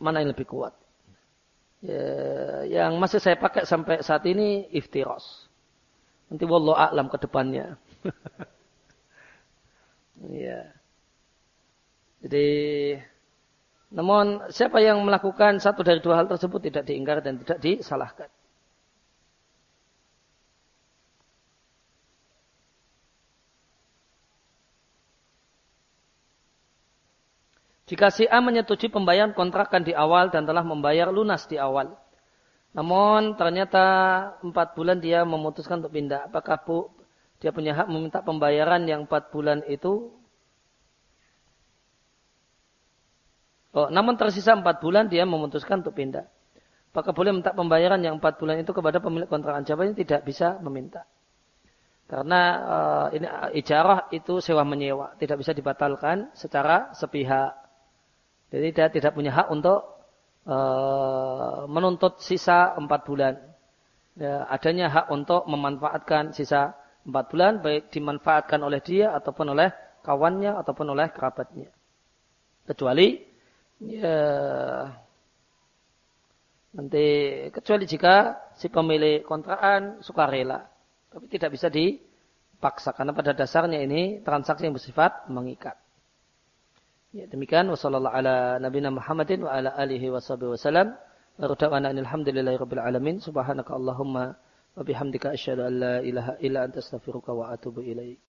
Mana yang lebih kuat? Ya, yang masih saya pakai sampai saat ini iftiras. Nanti wallahu a'lam ke depannya. Ya. Jadi, namun siapa yang melakukan satu dari dua hal tersebut tidak diingkar dan tidak disalahkan. Jika si A menyetujui pembayaran kontrakan di awal dan telah membayar lunas di awal. Namun ternyata empat bulan dia memutuskan untuk pindah. Apakah bu, dia punya hak meminta pembayaran yang empat bulan itu. Oh, namun tersisa empat bulan dia memutuskan untuk pindah. Apakah boleh minta pembayaran yang empat bulan itu kepada pemilik kontrakan? Jawabannya tidak bisa meminta. Karena uh, ini ijarah itu sewa menyewa, tidak bisa dibatalkan secara sepihak. Jadi dia tidak punya hak untuk uh, menuntut sisa empat bulan. Ya, adanya hak untuk memanfaatkan sisa empat bulan, baik dimanfaatkan oleh dia ataupun oleh kawannya ataupun oleh kerabatnya. Kecuali ya, nanti kecuali jika si pemilik kontrakan sukarela tapi tidak bisa dipaksa karena pada dasarnya ini transaksi yang bersifat mengikat. Ya, demikian wasallallahu ala nabiyina Muhammadin wa ala alihi wasallam. Wa rada'ana alhamdulillahirabbil alamin. Subhanaka Allahumma wa bihamdika asyhadu an la ilaha illa anta astaghfiruka wa atubu ilaik.